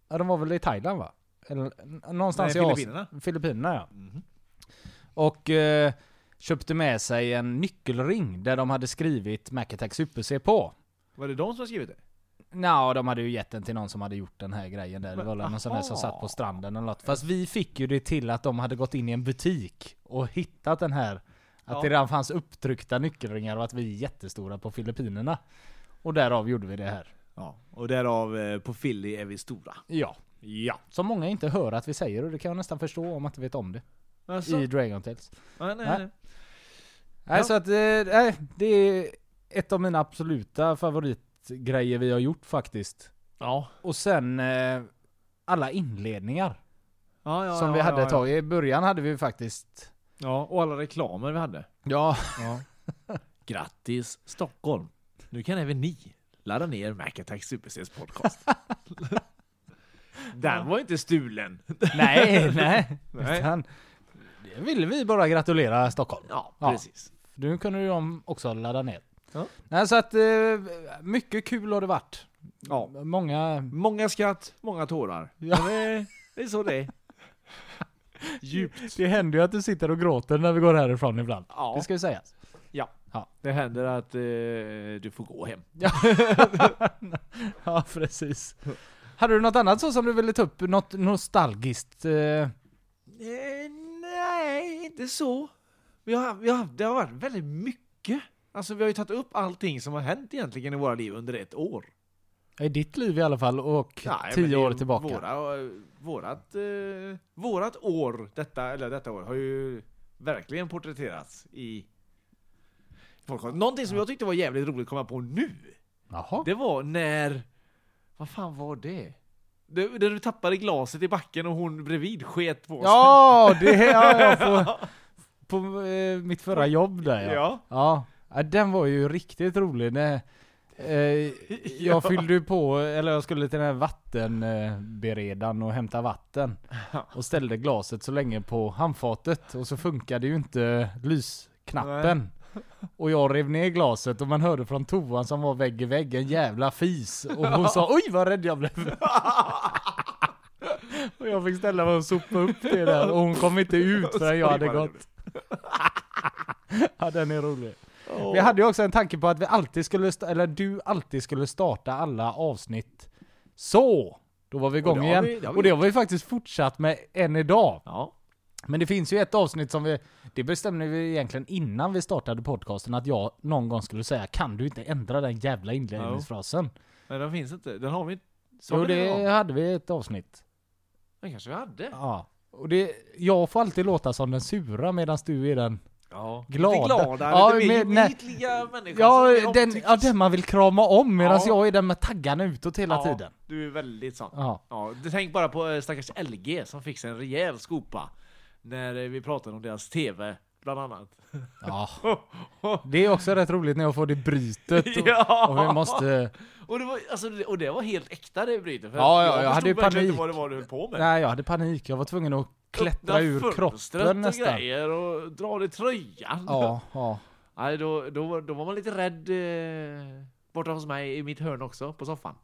ja, de var väl i Thailand va? Eller någonstans Nej, i Filippinerna. Asien. Filippinerna ja. Mhm. Och eh, köpte med sig en nyckelring där de hade skrivit Mac Attack Super C på. Var det de som skrivit det? Nja, de hade ju gett den till någon som hade gjort den här grejen där. Det Men, var väl någon sån där som satt på stranden eller något. Fast vi fick ju det till att de hade gått in i en butik och hittat den här. Att Ja. det redan fanns upptryckta nyckelringar och att vi är jättestora på Filippinerna. Och därav gjorde vi det här. Ja, och därav eh, på Philly är vi stora. Ja. Ja. Som många inte hör att vi säger och det kan jag nästan förstå om man inte vet om det. Alltså, I Dragon Tales. nej, nej, Nej. nej. Ja. så att, eh, nej, det är ett av mina absoluta favoritgrejer vi har gjort faktiskt. Ja. Och sen eh, alla inledningar. Ja, ja, som vi hade ett tag. I början hade vi faktiskt... Ja, och alla reklamer vi hade. Ja. Ja. *laughs* Grattis Stockholm! Nu kan även ni ladda ner Mac Attack podcast. *laughs* Den var inte stulen. *laughs* nej, nej. *laughs* Nej. Utan, det ville vi bara gratulera Stockholm. Ja, Ja. precis. Nu kunde ju de också ladda ner. Ja. Nej, så att eh, mycket kul har det varit. Ja. Många... Många skratt, många tårar. Ja. Det, det är så det är. *laughs* Djupt. Det händer ju att du sitter och gråter när vi går härifrån ibland. Ja. Det ska ju sägas. Ja. Ja. Det händer att eh, du får gå hem. Ja, ja precis. Hade du något annat så som du ville ta upp? Något nostalgiskt? Eh, Eh, nej, inte så. Vi har, vi har, det har varit väldigt mycket. Alltså vi har ju tagit upp allting som har hänt egentligen i våra liv under ett år. I ditt liv i alla fall och Nej, tio år tillbaka. Våra, vårat, eh, vårat år, detta, eller detta år, har ju verkligen porträtterats i podcast. Någonting som jag tyckte var jävligt roligt att komma på nu, Jaha. det var när... Vad fan var det? Det, där du tappade glaset i backen och hon bredvid sket på sig. Ja, det ja, ja, på, *laughs* på eh, mitt förra jobb där ja. Ja. ja. Ja, den var ju riktigt rolig. När, eh, jag *laughs* fyllde ju på, eller jag skulle till den här vattenberedaren och hämta vatten. Och ställde glaset så länge på handfatet och så funkade ju inte lysknappen. Och jag rev ner glaset och man hörde från toan som var vägg i vägg en jävla fis. Och hon sa oj vad rädd jag blev. *laughs* och jag fick ställa mig och sopa upp det där och hon kom inte ut förrän jag hade gått. *laughs* ja den är rolig. Vi hade ju också en tanke på att vi alltid skulle, eller du alltid skulle starta alla avsnitt så. Då var vi igång har igen. vi och det har vi faktiskt fortsatt med än idag. Ja. Men det finns ju ett avsnitt som vi, det bestämde vi egentligen innan vi startade podcasten, att jag någon gång skulle säga kan du inte ändra den jävla inledningsfrasen? Men den finns inte. Den har vi inte. Jo det hade vi ett avsnitt. Den kanske vi hade. Ja. Och det, jag får alltid låta som den sura medan du är den Ja. glada. Lite glada, Ja, lite mer nej. gemytliga människor. Ja, den, ja, den man vill krama om medan Ja. jag är den med taggarna utåt hela Ja, tiden. Du är väldigt sån. Ja. Ja, tänk bara på eh, stackars LG som fick sig en rejäl skopa när eh, vi pratade om deras TV, bland annat. ja. *laughs* Det är också rätt roligt när jag får det brytet och, Ja. och vi måste... Och det, var, alltså, det- och det var helt äkta det brytet. För Ja, ja, jag jag hade panik. inte vad det var du höll på med. Nej, jag hade panik. Jag var tvungen att klättra Öppna ur kroppen och nästan. grejer och dra dig tröjan. Ja, ja. Nej, då, då, då var man lite rädd eh, borta hos mig i mitt hörn också, på soffan.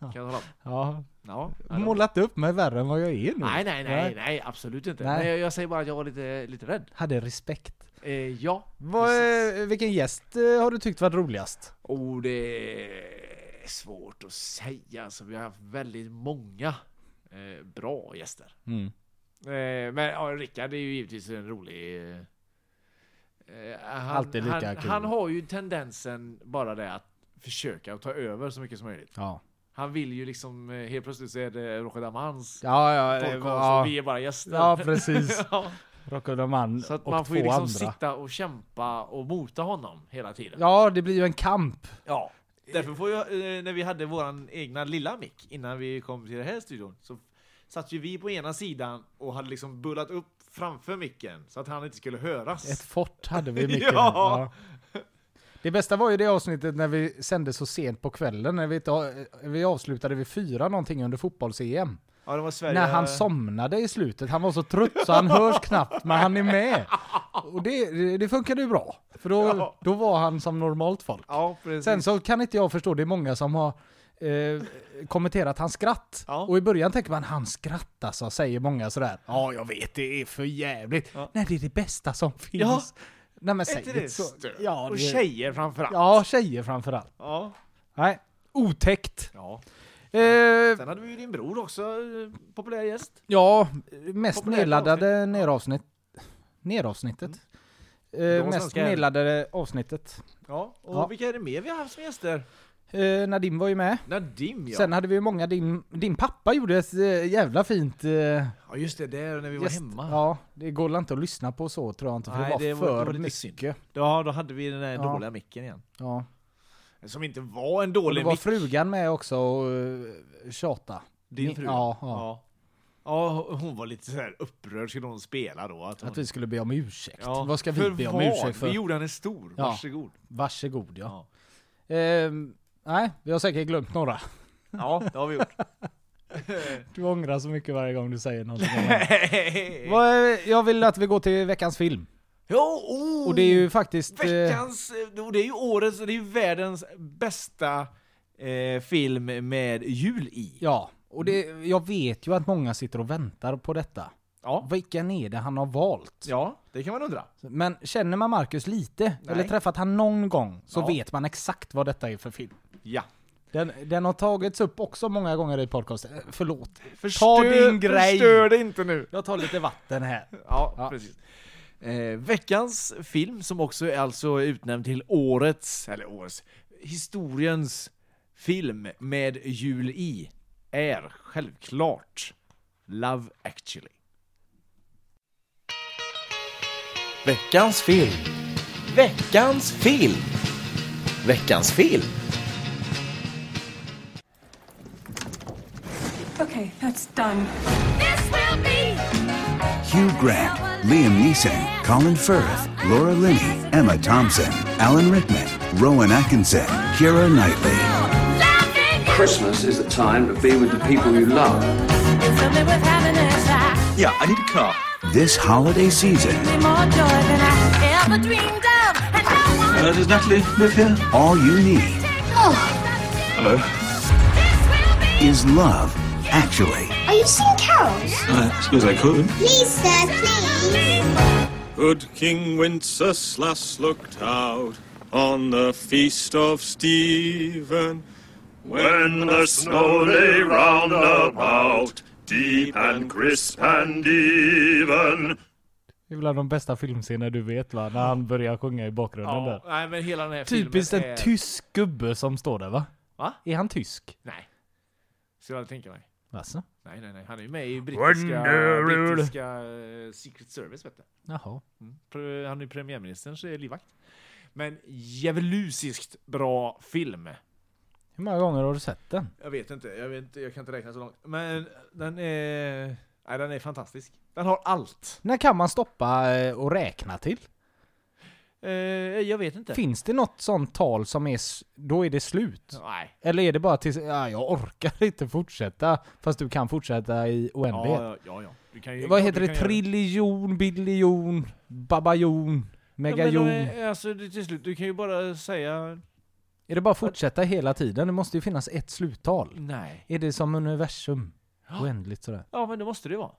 Kan jag tala om. ja. Ja, Målat upp mig värre än vad jag är nu. nej, nej, nej, nej, absolut inte. Nej. Men jag, jag säger bara att jag var lite, lite rädd. Hade respekt. Eh, ja. Vad, eh, vilken gäst eh, har du tyckt varit roligast? Oh, det är svårt att säga. Alltså, vi har haft väldigt många eh, bra gäster. Mm. Eh, men ja, Rickard är ju givetvis en rolig... Eh, han, Alltid lika han, kul. han har ju tendensen bara det att försöka att ta över så mycket som möjligt. Ja. Han vill ju liksom, eh, helt plötsligt så är det Roger Damans Ja, ja, podcast var, och vi är bara gäster. ja precis. *laughs* Ja, Rockade man så att och man får ju liksom andra. sitta och kämpa och mota honom hela tiden. Ja, det blir ju en kamp. Ja. Därför får jag, eh, när vi hade våran egna lilla mick innan vi kom till den här studion, så satt ju vi på ena sidan och hade liksom bullat upp framför micken så att han inte skulle höras. Ett fort hade vi *laughs* mycket. Ja. Det bästa var ju det avsnittet när vi sände så sent på kvällen, när vi, inte, vi avslutade vid fyra någonting under fotbolls-EM. Ja, Sverige... När han somnade i slutet, han var så trött så han hörs knappt, men han är med. Och det, det, funkade ju bra, för då, Ja. då var han som normalt folk. Ja. Sen så kan inte jag förstå, det är många som har eh, kommenterat hans skratt. Och i början tänker man, han skrattar alltså, säger många sådär. Ja, jag vet, det är för jävligt. Nej, det är det bästa som finns. Nej men säg inte så. Ja, och det, tjejer framförallt. ja, tjejer framförallt. Ja. Nej, otäckt. ja. Eh, Sen hade vi ju din bror också, eh, populär gäst. ja, mest Populärt nedladdade avsnitt. neravsnitt. Neravsnittet. De Eh, mest nedladdade avsnittet. Ja, och Ja. vilka är det mer vi har haft som gäster? Eh, Nadim var ju med. Nadim ja. Sen hade vi ju många, din, din pappa gjorde ett eh, jävla fint eh, ja just det, där när vi var gäst. hemma. Ja, det går inte att lyssna på så tror jag inte, för Nej, det var det var- för det var lite synd. mycket. Ja, då hade vi den där Ja. dåliga micken igen. Ja. Som inte var en dålig då var mick. frugan med också och uh, tjata. Din fru? Ja, ja. ja. Ja, hon var lite så här upprörd, skulle hon spela då? Att, hon... Att vi skulle be om ursäkt. Ja, Vad ska vi för be om vad? ursäkt för? Vi gjorde henne stor, Ja. varsågod. Varsågod ja. Ja. Ehm, nej, vi har säkert glömt några. ja, det har vi gjort. *laughs* Du ångrar så mycket varje gång du säger någonting. *laughs* Jag vill att vi går till veckans film. Jo, oh, Och det är ju faktiskt... eh, Veckans, eh, det är ju årets, det är ju världens bästa eh, film med jul i. Ja, och det, jag vet ju att många sitter och väntar på detta. Ja. Vilken är det han har valt? Ja, det kan man undra. Men känner man Marcus lite, eller träffat han någon gång, så Ja. vet man exakt vad detta är för film. Ja. Den, den har tagits upp också många gånger i podcasten. Eh, Förlåt. Förstör, din grej. Förstör det inte nu. Jag tar lite vatten här. *laughs* Ja, Ja. precis. Eh, veckans film som också är alltså utnämnd till årets, eller årets, historiens film med jul i är självklart Love actually. Veckans film. Veckans film. Veckans film. Okay, that's done. Hugh Grant, Liam Neeson, Colin Firth, Laura Linney, Emma Thompson, Alan Rickman, Rowan Atkinson, Kira Knightley. Christmas is a time to be with the people you love. Yeah, I need a car. This holiday season, Uh, does Natalie live here? all you need Hello. is love, actually. Are you singing carols? Uh, I suppose I could. Please, sir, please. Good King Wenceslas looked out on the feast of Stephen when the snow lay round about, deep and crisp and even. Det är bland de bästa filmscener du vet va? När han börjar sjunga i bakgrunden Ja, där. nej men hela den här Typiskt en är... tysk gubbe som står där va? Va? Är han tysk? Nej. Skulle jag aldrig tänka mig. Alltså? Nej, nej, nej. Han är ju med i brittiska, brittiska eh, Secret Service, vet du. Jaha. Mm. Han är ju premiärministerns livvakt. Men djävulusiskt bra film. Hur många gånger har du sett den? Jag vet inte, jag, vet inte, jag kan inte räkna så långt. Men den är... Nej, den är fantastisk. Den har allt. När kan man stoppa eh, och räkna till? Eh, jag vet inte. Finns det något sånt tal som är, då är det slut? Nej. Eller är det bara tills, ja jag orkar *laughs* inte fortsätta, fast du kan fortsätta i oändlighet? Ja, ja, ja. Du kan ju, Vad ja, heter du det? Trillion, billion, babajon, megajon? Ja, men alltså, till slut, du kan ju bara säga... Är det bara att fortsätta hela tiden? Det måste ju finnas ett sluttal. Nej. Är det som universum? Oändligt sådär. Ja, men det måste det vara.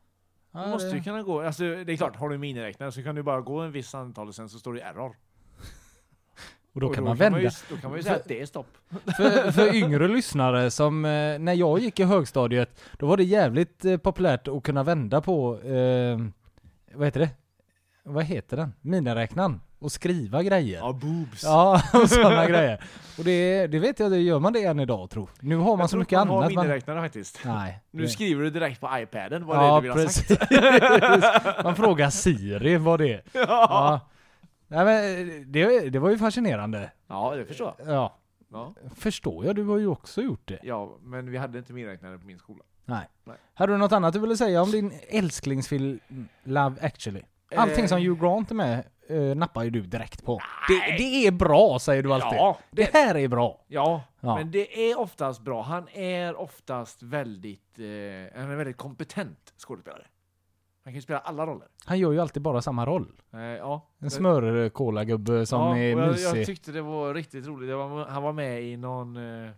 Ja, du måste det- ju kunna gå, alltså det är klart, har du miniräknare så kan du bara gå en viss antal och sen så står det error. Och då kan man Kan vända. ju, då kan man ju säga att det är stopp. *laughs* För, för yngre lyssnare som, eh, när jag gick i högstadiet, då var det jävligt eh, populärt att kunna vända på, eh, vad heter det? Vad heter den? Miniräknaren. Och skriva grejer. Ja, boobs. Ja, *laughs* och sådana grejer. Och det, det vet jag, det gör man det än idag tro. Nu har man Jag så tror mycket inte man har annat. Man, miniräknare faktiskt. nej. Nu det- skriver du direkt på iPaden vad ja, det är du vill ha precis. sagt. *laughs* man frågar Siri vad det är. *laughs* Ja. Nej, men det, det var ju fascinerande. Ja, det förstår jag. Ja. Ja. Förstår jag, du har ju också gjort det. Ja, men vi hade inte miniräknare på min skola. Nej. Nej. Hade du något annat du ville säga om din älsklingsfilm Love actually? Allting Eh. som Hugh Grant är med eh, nappar ju du direkt på. Det, det är bra säger du alltid. Ja, det här är bra. Ja, Ja. men det är oftast bra. Han är oftast väldigt, eh, han är väldigt kompetent skådespelare. Han kan ju spela alla roller. Han gör ju alltid bara samma roll. Eh, ja. En smörkolagubbe som ja, är och jag, mysig. jag tyckte det var riktigt roligt. Det var, han var med i någon... Eh,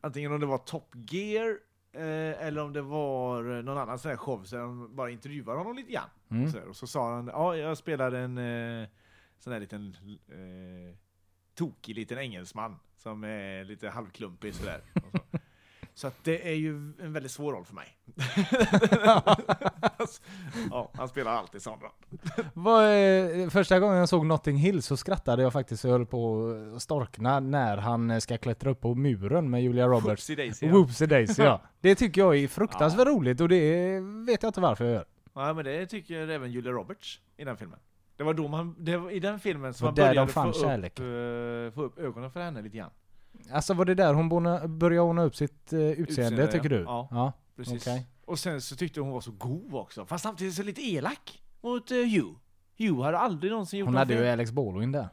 antingen om det var Top Gear eh, eller om det var eh, någon annan sån här show så de bara intervjuade honom lite grann. Mm. Och, så, och så sa han, ja jag spelar en eh, sån här liten eh, tokig liten engelsman som är lite halvklumpig sådär. Så. Så att det är ju en väldigt svår roll för mig. *laughs* ja, han spelar alltid sån eh, första gången jag såg Notting Hill så skrattade jag faktiskt och höll på att storkna när han ska klättra upp på muren med Julia Roberts. Whoopsie daisy, ja. Whoopsie daisy, ja. Det tycker jag är *laughs* fruktansvärt roligt och det vet jag inte varför jag gör. Ja men det tycker även Julia Roberts i den filmen. Det var då man, det var i den filmen som man började få upp, eh, få upp ögonen för henne lite grann. Alltså var det där hon bona- började ordna upp sitt uh, utseende, Utseende, tycker ja. du? Ja, Precis. okej. Och sen så tyckte hon var så god också, fast samtidigt så lite elak mot uh, Hugh. Hugh hade aldrig någonsin gjort Hon någon hade ju film. Alex Baldwin där.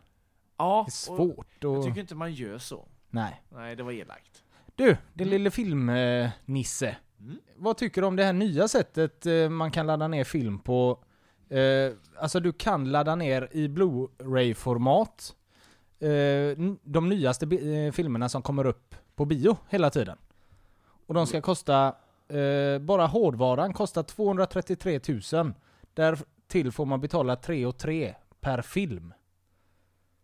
Ja, Det är svårt och jag tycker inte man gör så. Nej. Nej, det var elakt. Du, din lille filmnisse. Mm. Vad tycker du om det här nya sättet eh, man kan ladda ner film på? Eh, alltså du kan ladda ner i Blu-ray-format eh, de nyaste filmerna som kommer upp på bio hela tiden. Och de ska kosta, bara hårdvaran kostar 233 000. Där till får man betala 3 och 3 per film.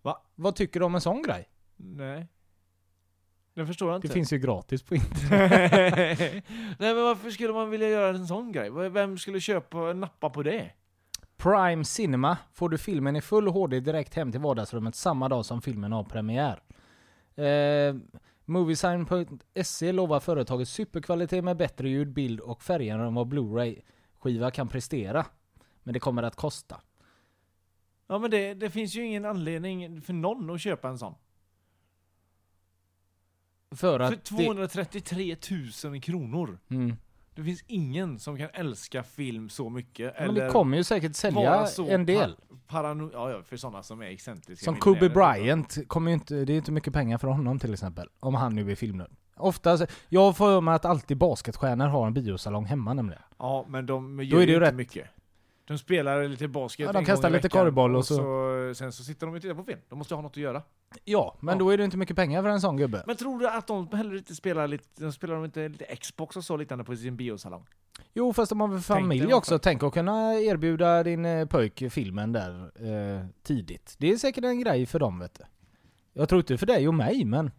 Va? Vad tycker du om en sån grej? Nej. Det förstår jag inte. Det finns ju gratis på internet. *laughs* Nej men varför skulle man vilja göra en sån grej? Vem skulle köpa, nappa på det? Prime Cinema får du filmen i full HD direkt hem till vardagsrummet samma dag som filmen har premiär. Eh, Moviesign.se lovar företaget superkvalitet med bättre ljud, bild och färger än vad Blu-ray-skiva kan prestera. Men det kommer att kosta. Ja men det, det finns ju ingen anledning för någon att köpa en sån. För att För det- 233 000 kronor. Mm. Det finns ingen som kan älska film så mycket. Men det eller kommer ju säkert sälja en del. Pa parano- ja, ja, för sådana som är excentriska. Som Kobe miljonärer. Bryant kommer ju inte, det är inte mycket pengar för honom till exempel. Om han nu är filmnörd. Oftast, jag får för mig att alltid basketstjärnor har en biosalong hemma nämligen. Ja, men de Då gör är ju det ju inte rätt. mycket. De spelar lite basket Ja, de en kastar gång i lite korgboll och så... Sen så sitter de och tittar på film. De måste ha något att göra. Ja, men då är det inte mycket pengar för en sån gubbe. Men tror du att de heller inte spelar lite, de spelar de inte lite Xbox och så liknande på sin biosalong? Jo fast de har väl familj dig också. Tänk att kunna erbjuda din eh, pojk filmen där eh, tidigt. Det är säkert en grej för dem vet du. Jag tror inte för dig och mig men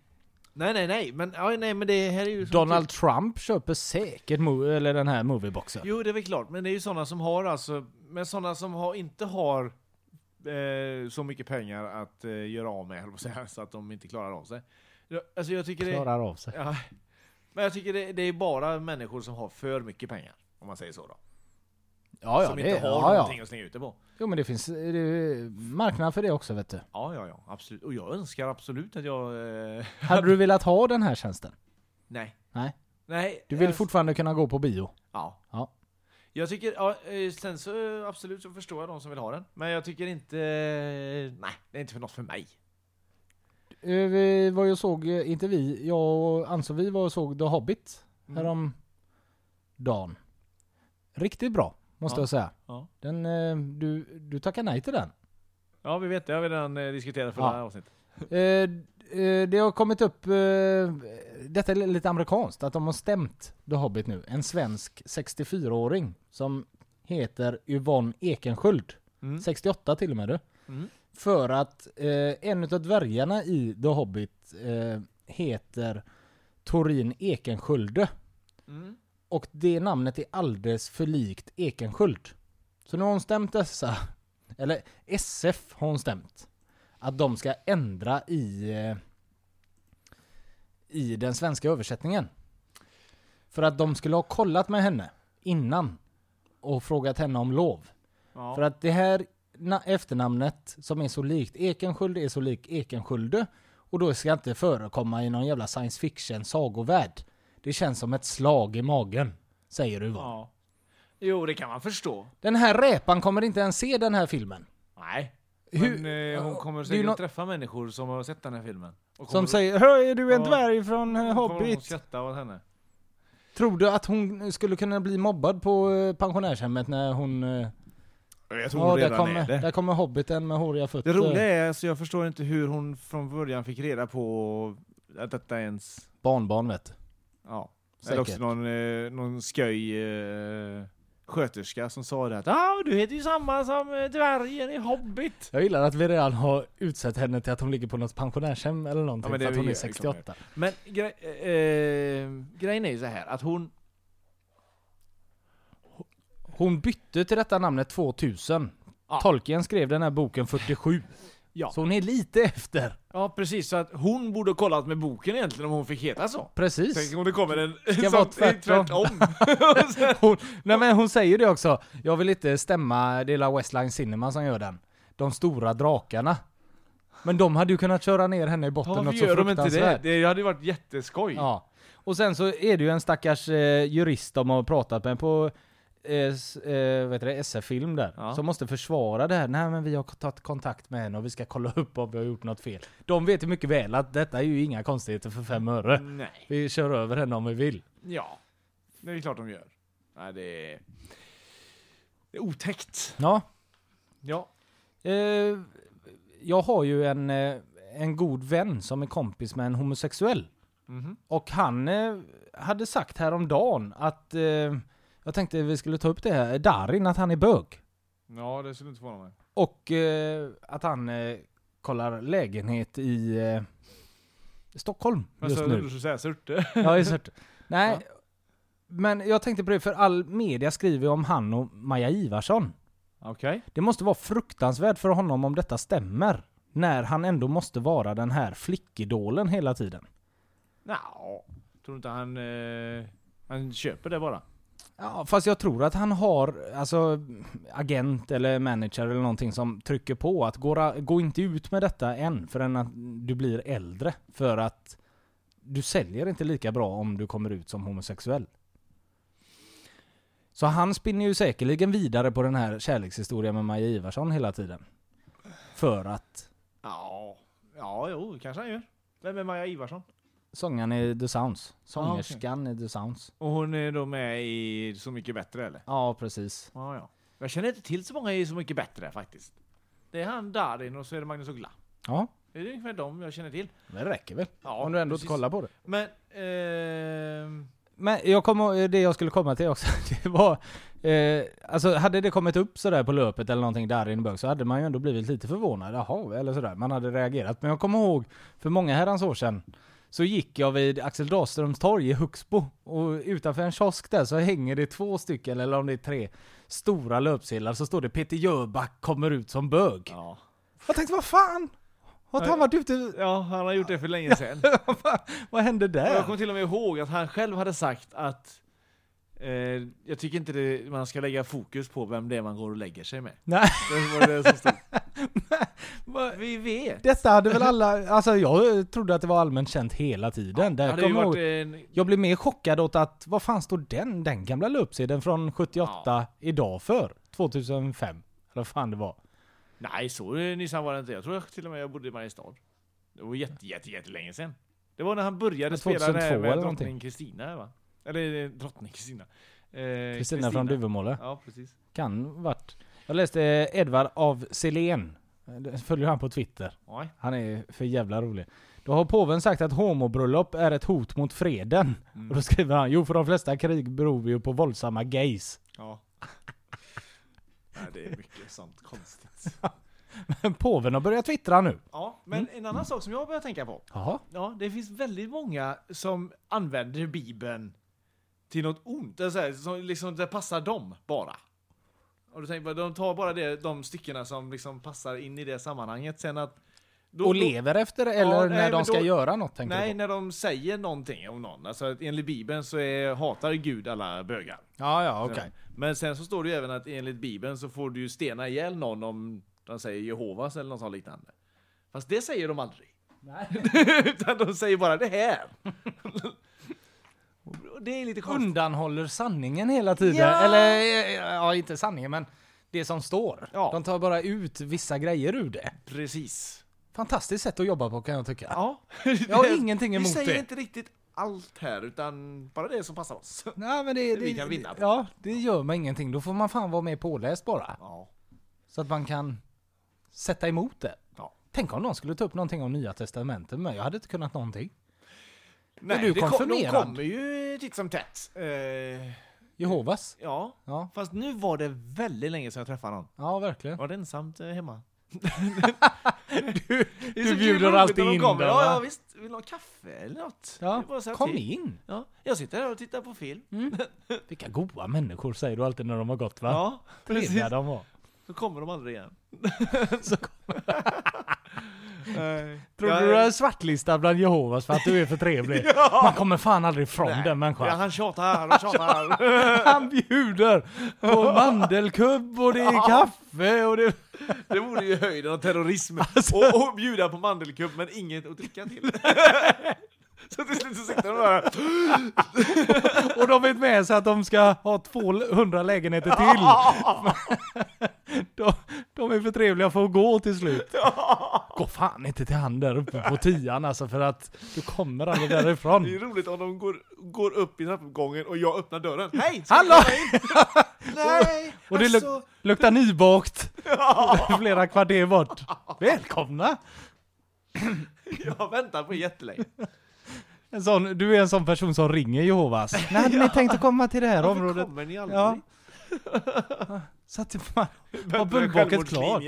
Nej nej nej, men, ja, nej, men det här är ju... Donald Trump köper säkert eller den här movieboxen. Jo, det är väl klart, men det är ju sådana som har alltså, men sådana som har, inte har eh, så mycket pengar att eh, göra av med, jag *laughs* så att de inte klarar av sig. Ja, Alltså jag tycker Klarar det, av sig. Ja, men jag tycker det, det är bara människor som har för mycket pengar, om man säger så då. Ja, ja, som det- inte har ja, ja. någonting att slänga ut det på. Jo men det finns det marknad för det också vet du. Ja, ja, ja, absolut. Och jag önskar absolut att jag... Eh, Hade *laughs* du velat ha den här tjänsten? Nej. Nej. Nej. Du vill eh, fortfarande kunna gå på bio? Ja. Ja. Jag tycker, ja, eh, sen så absolut så förstår jag de som vill ha den. Men jag tycker inte, eh, nej, det är inte för något för mig. Eh, Vi ju och såg, inte vi, jag och Anso vi var och såg The Hobbit Mm. härom dagen. Riktigt bra, måste Ja. jag säga. Ja. Den, du, du tackar nej till den. Ja, vi vet det. Jag har redan eh, diskuterat för Ja. det här avsnittet. Eh, eh, det har kommit upp, eh, detta är lite amerikanskt, att de har stämt The Hobbit nu. En svensk 64-åring som heter Yvonne Ekensköld. Mm. 68 till och med du. Mm. För att en utav dvärgarna i The Hobbit heter Torin Ekenskölde. Mm. Och det namnet är alldeles för likt Ekensköld. Så nu har hon stämt dessa, eller SF har hon stämt. Att de ska ändra i, eh, i den svenska översättningen. För att de skulle ha kollat med henne innan och frågat henne om lov. Ja. För att det här na- efternamnet som är så likt Ekensköld är så lik Ekenskölde och då ska inte förekomma i någon jävla science fiction sagovärld. Det känns som ett slag i magen, säger du va? Ja. Jo, det kan man förstå. Den här räpan kommer inte ens se den här filmen. Nej. Hur- Men eh, hon det kommer är ju säkert nå- att träffa människor som har sett den här filmen. Och Som kommer- säger Hör, är du en Ja. dvärg från eh, Kommer de Hobbit? att skratta åt henne? Tror du att hon skulle kunna bli mobbad på eh, pensionärshemmet när hon... eh, Jag tror ja, hon där redan kommer, är det. där kommer hobbiten med håriga fötter. Det roliga är, alltså, jag förstår inte hur hon från början fick reda på att detta ens... Barnbarn vet du. Ja. Säkert. Eller också någon, eh, någon sköj eh, sköterska som sa det att ah, du heter ju samma som eh, dvärgen i Hobbit. Jag gillar att vi redan har utsett henne till att hon ligger på något pensionärshem eller någonting men det för att hon är vi- 68. Men grej, eh, grejen är ju så här att hon... Hon bytte till detta namnet 2000. Tolkien skrev den här boken 47. Ja. Så hon är lite efter. Ja precis, så att hon borde ha kollat med boken egentligen om hon fick heta så. Precis. Tänk om det kommer en Ska som vara är tvärtom. *laughs* hon, nej men hon säger det också. Jag vill inte stämma, det är Westline Cinema som gör den. De stora drakarna. Men de hade ju kunnat köra ner henne i botten Varför något så gör de inte det? Det hade ju varit jätteskoj. Ja. Och sen så är det ju en stackars eh, jurist de har pratat med på eh, eh, heter det, SF-film där. Ja. Som måste försvara det här. Nej men vi har tagit kontakt med henne och vi ska kolla *laughs* upp om vi har gjort något fel. De vet ju mycket väl att detta är ju inga konstigheter för fem öre. Nej. Vi kör över henne om vi vill. Ja, det är klart de gör. Nej, det är... Det är otäckt. Ja. Ja. Eh, jag har ju en, eh, en god vän som är kompis med en homosexuell. Mhm. Och han eh, hade sagt häromdagen att, eh, jag tänkte vi skulle ta upp det här, Darin, att han är bög. Ja, det skulle inte förvåna mig. Och eh, att han eh, kollar lägenhet i eh, Stockholm Men just så, nu. Du skulle säga Surte. *laughs* Ja, i Surte. Nej, men jag tänkte på det, för all media skriver om han och Maja Ivarsson. Okej. Det måste vara fruktansvärt för honom om detta stämmer. När han ändå måste vara den här flickidolen hela tiden. Nja, tror inte han... Eh, han köper det bara. Ja, fast jag tror att han har, alltså, agent eller manager eller någonting som trycker på att gå, gå inte ut med detta än förrän att du blir äldre. För att du säljer inte lika bra om du kommer ut som homosexuell. Så han spinner ju säkerligen vidare på den här kärlekshistorien med Maja Ivarsson hela tiden. För att Ja, ja, jo, kanske han gör. Vem är Maja Ivarsson? Sångaren i The Sounds. Sångerskan i The Sounds. Och hon är då med i Så Mycket Bättre eller? Ja, precis. Ja, ja. Jag känner inte till så många i Så Mycket Bättre faktiskt. Det är han Darin och så är det Magnus Uggla. Ja, Det är ungefär dem jag känner till. det räcker väl? Ja, om du ändå precis. inte kollar på det. Men, eh, Men jag kommer, det jag skulle komma till också, *laughs* det var... Eh, alltså hade det kommit upp sådär på löpet eller någonting där i Edinburgh så hade man ju ändå blivit lite förvånad. Jaha, eller sådär. Man hade reagerat. Men jag kommer ihåg, för många herrans år sedan, så gick jag vid Axel Dahlströms torg i Huxbo. Och utanför en kiosk där så hänger det två stycken, eller om det är tre, stora löpsedlar. Så står det Peter Jöback kommer ut som bög. Ja. Jag tänkte, vad fan? Har han varit ute? Ja, han har gjort det för länge sedan. *laughs* vad hände Och jag där? kommer till och med ihåg att han själv hade sagt att eh, jag tycker inte det, man ska lägga fokus på vem det är man går och lägger sig med. Nej. Det var det som stod. *laughs* Vi vet. Detta hade väl alla, alltså jag trodde att det var allmänt känt hela tiden. Där kommer jag varit en- Jag blev mer chockad åt att, vad fan står den, den gamla löpsedeln från 78 idag för? 2005? Eller vad fan det var. Nej, så nyss var det inte. Jag tror till och med jag bodde i Mariestad. Det var jätte, jätte, jättelänge sedan. Det var när han började Ja, spela det 2002 här med drottning. Kristina va? Eller eh, drottning Kristina. Eh, Kristina från Duvemåla. Ja, precis. Kan vart. Jag läste Edvard av Selen. Följer han på Twitter. Oj. Han är för jävla rolig. Då har påven sagt att homobröllop är ett hot mot freden. Mm. Och då skriver han, jo för de flesta krig beror ju på våldsamma gays. Ja. *laughs* Nej, det är mycket sånt konstigt. *laughs* Men påven har börjat twittra nu. Ja, men en annan sak som jag börjar tänka på. Jaha. Ja, det finns väldigt många som använder Bibeln till något ont. Så här, som liksom det passar dem bara. Och du tänker, de tar bara det, de styckena som liksom passar in i det sammanhanget. Sen att... då- och lever efter det, Ja, eller nej, när de men ska då- göra något tänker Nej, du på? när de säger någonting om någon. Alltså enligt Bibeln så är, hatar Gud alla bögar. Ja, ja, okej. Men sen så står det ju även att enligt Bibeln så får du ju stena ihjäl någon om de säger Jehovas eller något sånt liknande. Fast det säger de aldrig. Nej. *laughs* Utan de säger bara det här. *laughs* Det är lite konstigt. Undanhåller sanningen hela tiden. Ja! Eller, ja inte sanningen men det som står. Ja. De tar bara ut vissa grejer ur det. Precis. Fantastiskt sätt att jobba på kan jag tycka. Ja. *laughs* Jag har ingenting emot Vi säger det. inte riktigt allt här, utan bara det som passar oss. *laughs* Nej, men det, vi det, kan vinna på. Ja, det gör mig ingenting. Då får man fan vara med påläst bara. Ja. Så att man kan sätta emot det. Ja. Tänk om någon skulle ta upp någonting om Nya Testamentet, men jag hade inte kunnat någonting. Nej, är du det kom, de konfirmerad? kommer ju titt som tätt. Eh, Jehovas? ja. Ja. fast nu var det väldigt länge sedan jag träffade någon. Ja, verkligen. Var det ensamt eh, hemma? *laughs* Du, du bjuder alltid in kommer. dem, Ja, ja visst. Vill du ha kaffe eller något? Ja, kom till. in. Ja, jag sitter här och tittar på film. *laughs* Vilka goa människor säger du alltid när de har gått va? Ja, precis. Trevliga de var. Så kommer de aldrig igen. *laughs* Så Nej. Tror Ja, du du är svartlistad bland Jehovas för att du är för trevlig? *laughs* Ja. Man kommer fan aldrig ifrån Nej. den människan. Ja, han tjatar och *laughs* tjatar. Han bjuder på *laughs* mandelkubb och det är kaffe och det... Det vore ju höjden av terrorism. Alltså- Och, och bjuda på mandelkubb men inget att dricka till. *laughs* Så till slut så sitter de där. *laughs* Och de vet med sig att de ska ha 200 lägenheter till. *laughs* De, de är för trevliga för att gå till slut. Gå fan inte till han där uppe på tian alltså för att du kommer aldrig därifrån. Det är roligt om de går, går upp i trappuppgången och jag öppnar dörren. Hej! Hallå! Nej! Och det luk alltså, luktar nybakt flera kvarter bort. Välkomna! jag har väntat på jättelänge. En sån, du är en sån person som ringer Jehovas. *laughs* När hade ni tänkt att komma till det här Varför området? kommer ni aldrig? Ja. Så att man har bullbaket klart.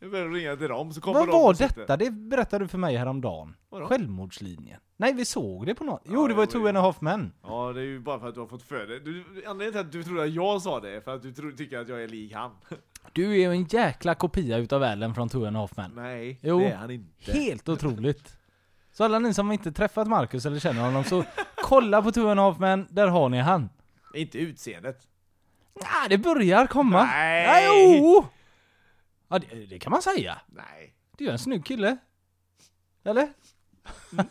Jag börjar ringa till dem så kommer Vad de var och sitter. detta? Det berättade du för mig häromdagen. Vadå? Självmordslinjen. Nej, vi såg det på något. Jo, Ja, det var ju det Two var and a half men. Ja, det är ju bara för att du har fått för dig. Du, anledningen till att du trodde att jag sa det är för att du tror, tycker att jag är lik han. *laughs* Du är ju en jäkla kopia utav Allen från Two and a half men. Nej, Jo, det är han inte. helt otroligt. Så alla ni som inte träffat Marcus eller känner honom så kolla på Two and a half men, där har ni han. Inte utseendet. Ja, det börjar komma. Nej. Ja, jo! Ja, det, det kan man säga. Nej. Du är en snygg kille. Eller? *laughs*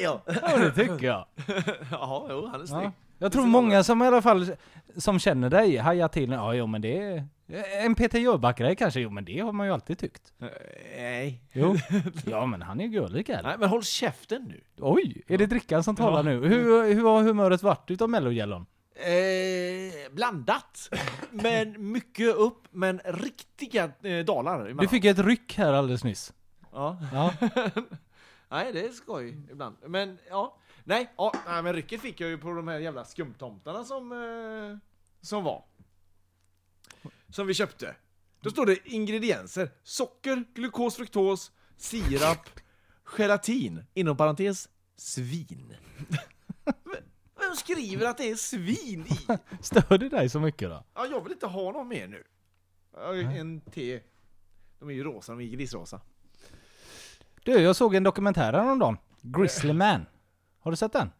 Ja. Ja, det tycker jag. *laughs* ja, jo, han är snygg. Ja. Jag tror många som i alla fall som känner dig hajar till. Ja, jo men det är en Peter Jöback-grej kanske. Jo men det har man ju alltid tyckt. Nej. Jo. *laughs* Ja men han är gullig eller? Nej, men håll käften nu. Oj, är det drickan som talar nu? Hur, hur har humöret varit utav mellogällon? Eh, blandat. *laughs* men mycket upp, men riktiga eh, dalar Du emellan. fick ett ryck här alldeles nyss. Ja. Ja. *laughs* Nej, det är skoj ibland. Men ja, nej, ja, nej, men rycket fick jag ju på de här jävla skumtomtarna som, eh, som var. Som vi köpte. Då står det ingredienser. Socker, glukos, fruktos, sirap, gelatin. Inom parentes, svin. *laughs* Vem skriver att det är svin i? *laughs* Stör det dig så mycket då? Ja, jag vill inte ha någon mer nu. En te. De är ju rosa, de är grisrosa. Du, jag såg en dokumentär häromdagen. Grizzly Man. Har du sett den?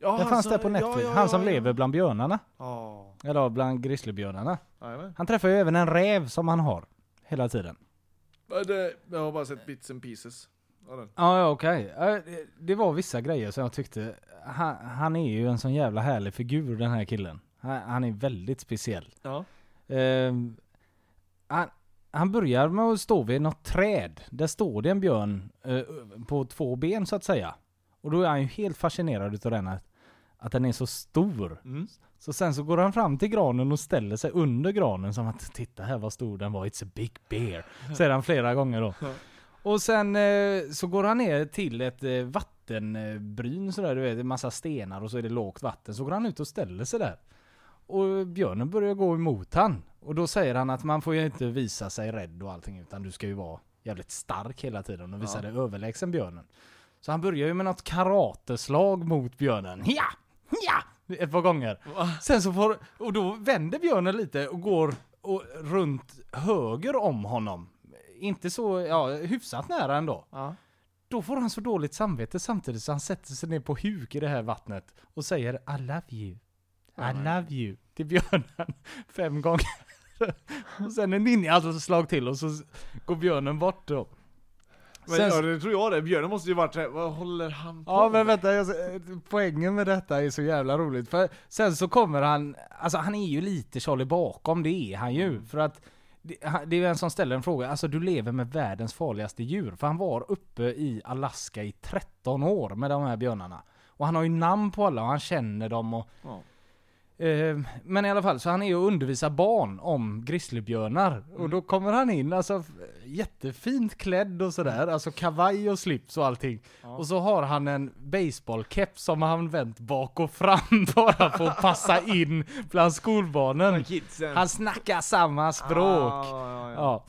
Ja, den fanns som- där på ja, Netflix. ja, han som ja, ja. lever bland björnarna. Ja. Eller bland grizzlybjörnarna. Jajamän. Han träffar ju även en räv som han har. Hela tiden. Det- Jag har bara sett bits and pieces. Ja, ja okej. Ja, det- var vissa grejer som jag tyckte, han, han är ju en sån jävla härlig figur den här killen. Han, han är väldigt speciell. Ja. Ehm, han, han börjar med att stå vid något träd. Där står det en björn eh, på två ben så att säga. Och då är han ju helt fascinerad utav den att, att den är så stor. Mm. Så sen så går han fram till granen och ställer sig under granen som att titta här vad stor den var, it's a big bear. *laughs* Säger han flera gånger då. Och sen eh, så går han ner till ett eh, vattenbryn sådär, du vet, en massa stenar och så är det lågt vatten. Så går han ut och ställer sig där. Och björnen börjar gå emot han. Och då säger han att man får ju inte visa sig rädd och allting utan du ska ju vara jävligt stark hela tiden och visa Ja. dig överlägsen björnen. Så han börjar ju med något karateslag mot björnen. Ja! Ja! Ett par gånger. Sen så får, och då vänder björnen lite och går och, runt höger om honom. Inte så, ja, hyfsat nära ändå. Ja. Då får han så dåligt samvete samtidigt så han sätter sig ner på huk i det här vattnet och säger I love you. I love you till björnen fem gånger. *laughs* och sen en ninja-slag till och så går björnen bort då. Men Sen- ja, det tror jag det. Björnen måste ju varit här, vad håller han på Ja men med? vänta, jag, poängen med detta är så jävla roligt. För sen så kommer han, alltså han är ju lite Charlie bakom, det är han ju. För att det, det är en som ställer en fråga, alltså du lever med världens farligaste djur. För han var uppe i Alaska i 13 år med de här björnarna. Och han har ju namn på alla och han känner dem och Ja. Eh, Men i alla fall, så han är ju och undervisar barn om grizzlybjörnar. Och då kommer han in, alltså jättefint klädd och sådär, alltså kavaj och slips och allting. Och så har han en baseballkeps som han vänt bak och fram *laughs* bara för att passa in bland skolbarnen. Han snackar samma språk. Ah, ja, ja. Ja.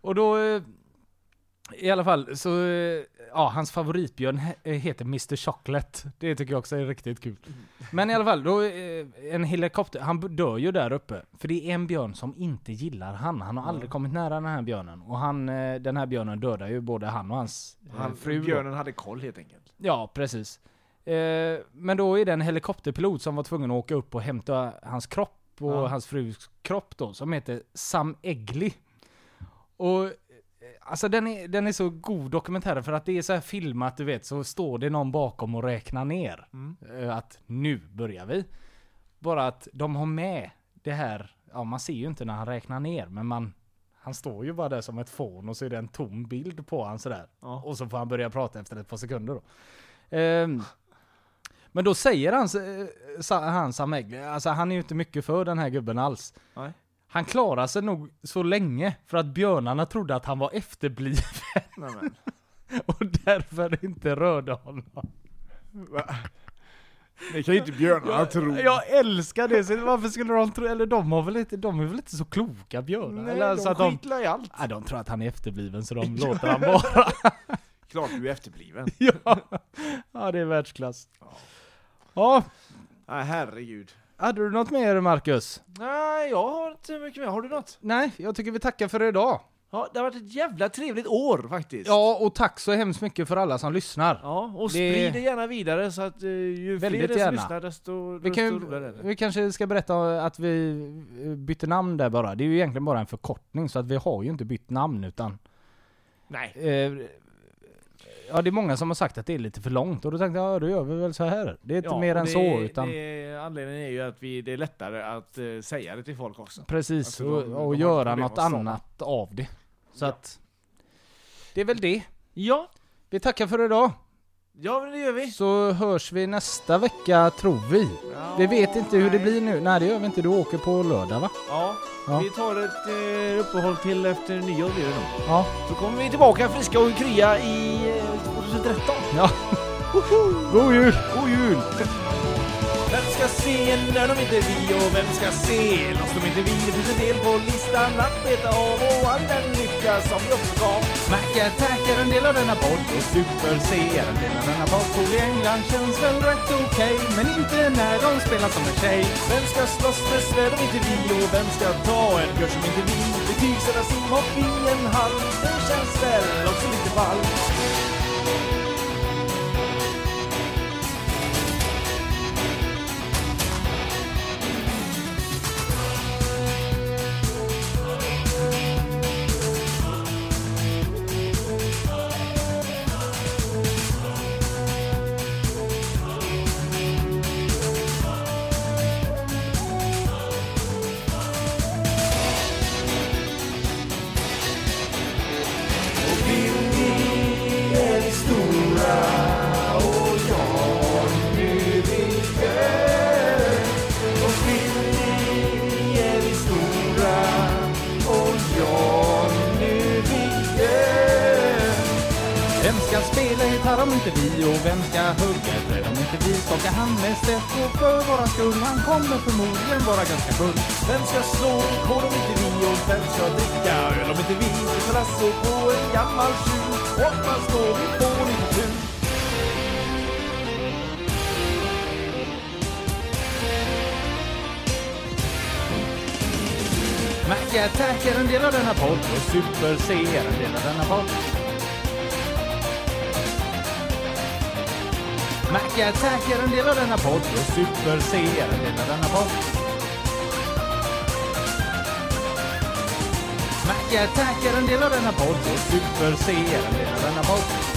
Och då, eh, i alla fall, så, ja, hans favoritbjörn he- heter Mr Chocolate. Det tycker jag också är riktigt kul. Men i alla fall, då, eh, en helikopter, han dör ju där uppe. För det är en björn som inte gillar han. Han har aldrig kommit nära den här björnen. Och han, eh, den här björnen dödar ju både han och hans eh, Han, fru. björnen hade koll helt enkelt. Ja, precis. Men då är det en helikopterpilot som var tvungen att åka upp och hämta hans kropp och Ja. hans frus kropp då, som heter Sam Egli. Och alltså den är, den är så god dokumentär för att det är så här filmat, du vet, så står det någon bakom och räknar ner. Mm. Eh, att nu börjar vi. Bara att de har med det här, ja man ser ju inte när han räknar ner, men man han står ju bara där som ett fån och så är det en tom bild på han sådär. Ja. Och så får han börja prata efter ett par sekunder då. Ehm, men då säger han, eh, han Sam Egli, alltså han är ju inte mycket för den här gubben alls. Nej. Han klarar sig nog så länge för att björnarna trodde att han var efterbliven Nej, men. *laughs* och därför inte rörde honom. Det kan ju inte björnarna Jag, tro. jag älskar det, så varför skulle de tro, eller de har väl inte, de är väl inte så kloka björnar? Nej, eller de så att de, skitlar i allt. nej, de tror att han är efterbliven så de *laughs* låter han vara. *laughs* Klart du är efterbliven. ja. ja, det är världsklass. Ja, Nej, herregud. Hade du något mer Marcus? Nej, jag har inte mycket mer. Har du något? Nej, jag tycker vi tackar för idag. Ja, det har varit ett jävla trevligt år faktiskt. Ja, och tack så hemskt mycket för alla som lyssnar. Ja, och sprid det gärna vidare så att uh, ju fler som gärna. lyssnar desto, Vi, desto kan, roligare vi kanske ska berätta att vi eh, bytte namn där bara. Det är ju egentligen bara en förkortning så att vi har ju inte bytt namn utan Nej. eh, Ja det är många som har sagt att det är lite för långt och då tänkte jag ja, då gör vi väl så här. Det är inte Ja, mer och än det, så utan Det, anledningen är ju att vi, det är lättare att eh, säga det till folk också. precis Alltså, och, och har göra något annat av det. Så att det är väl det. Ja, Vi tackar för idag. ja men det gör vi. Så hörs vi nästa vecka tror vi. Vi vet inte hur det blir nu. Nej det gör vi inte. Du åker på lördag va? Ja, Ja. vi tar ett eh, uppehåll till efter nyår blir det nog. Ja. Så kommer vi tillbaka friska och krya i eh, 2013. Ja. God jul! God jul! Vem ska se när de inte vi och vem ska se loss de inte vi? Det finns en del på listan att beta av och all den lycka som vi också gav. Mac Attack är en del av denna podd och Super C är en del av denna podd. Cool i England känns väl rätt okej, men inte när de spelar som en tjej. Vem ska slåss med svärd om inte vi och vem ska ta en kurs som inte vi? Betygssätta simhopp i en hall, det känns väl också lite ball. Ska hugga ett om inte vi? Skakar han med Steffo och för våran skull, han kommer förmodligen vara ganska full. Vem ska slå rekord om inte vi och vem ska dricka öl om inte vi? Det kallas på en gammal tjuv och man står vi får lite tur. Mac Attack är en del av denna podd och Super C är en del av denna podd. Tackar, tackar en del av denna podd Jag Super C en del av denna podd. Tackar, tackar en del av denna podd Jag Super C en del av denna podd.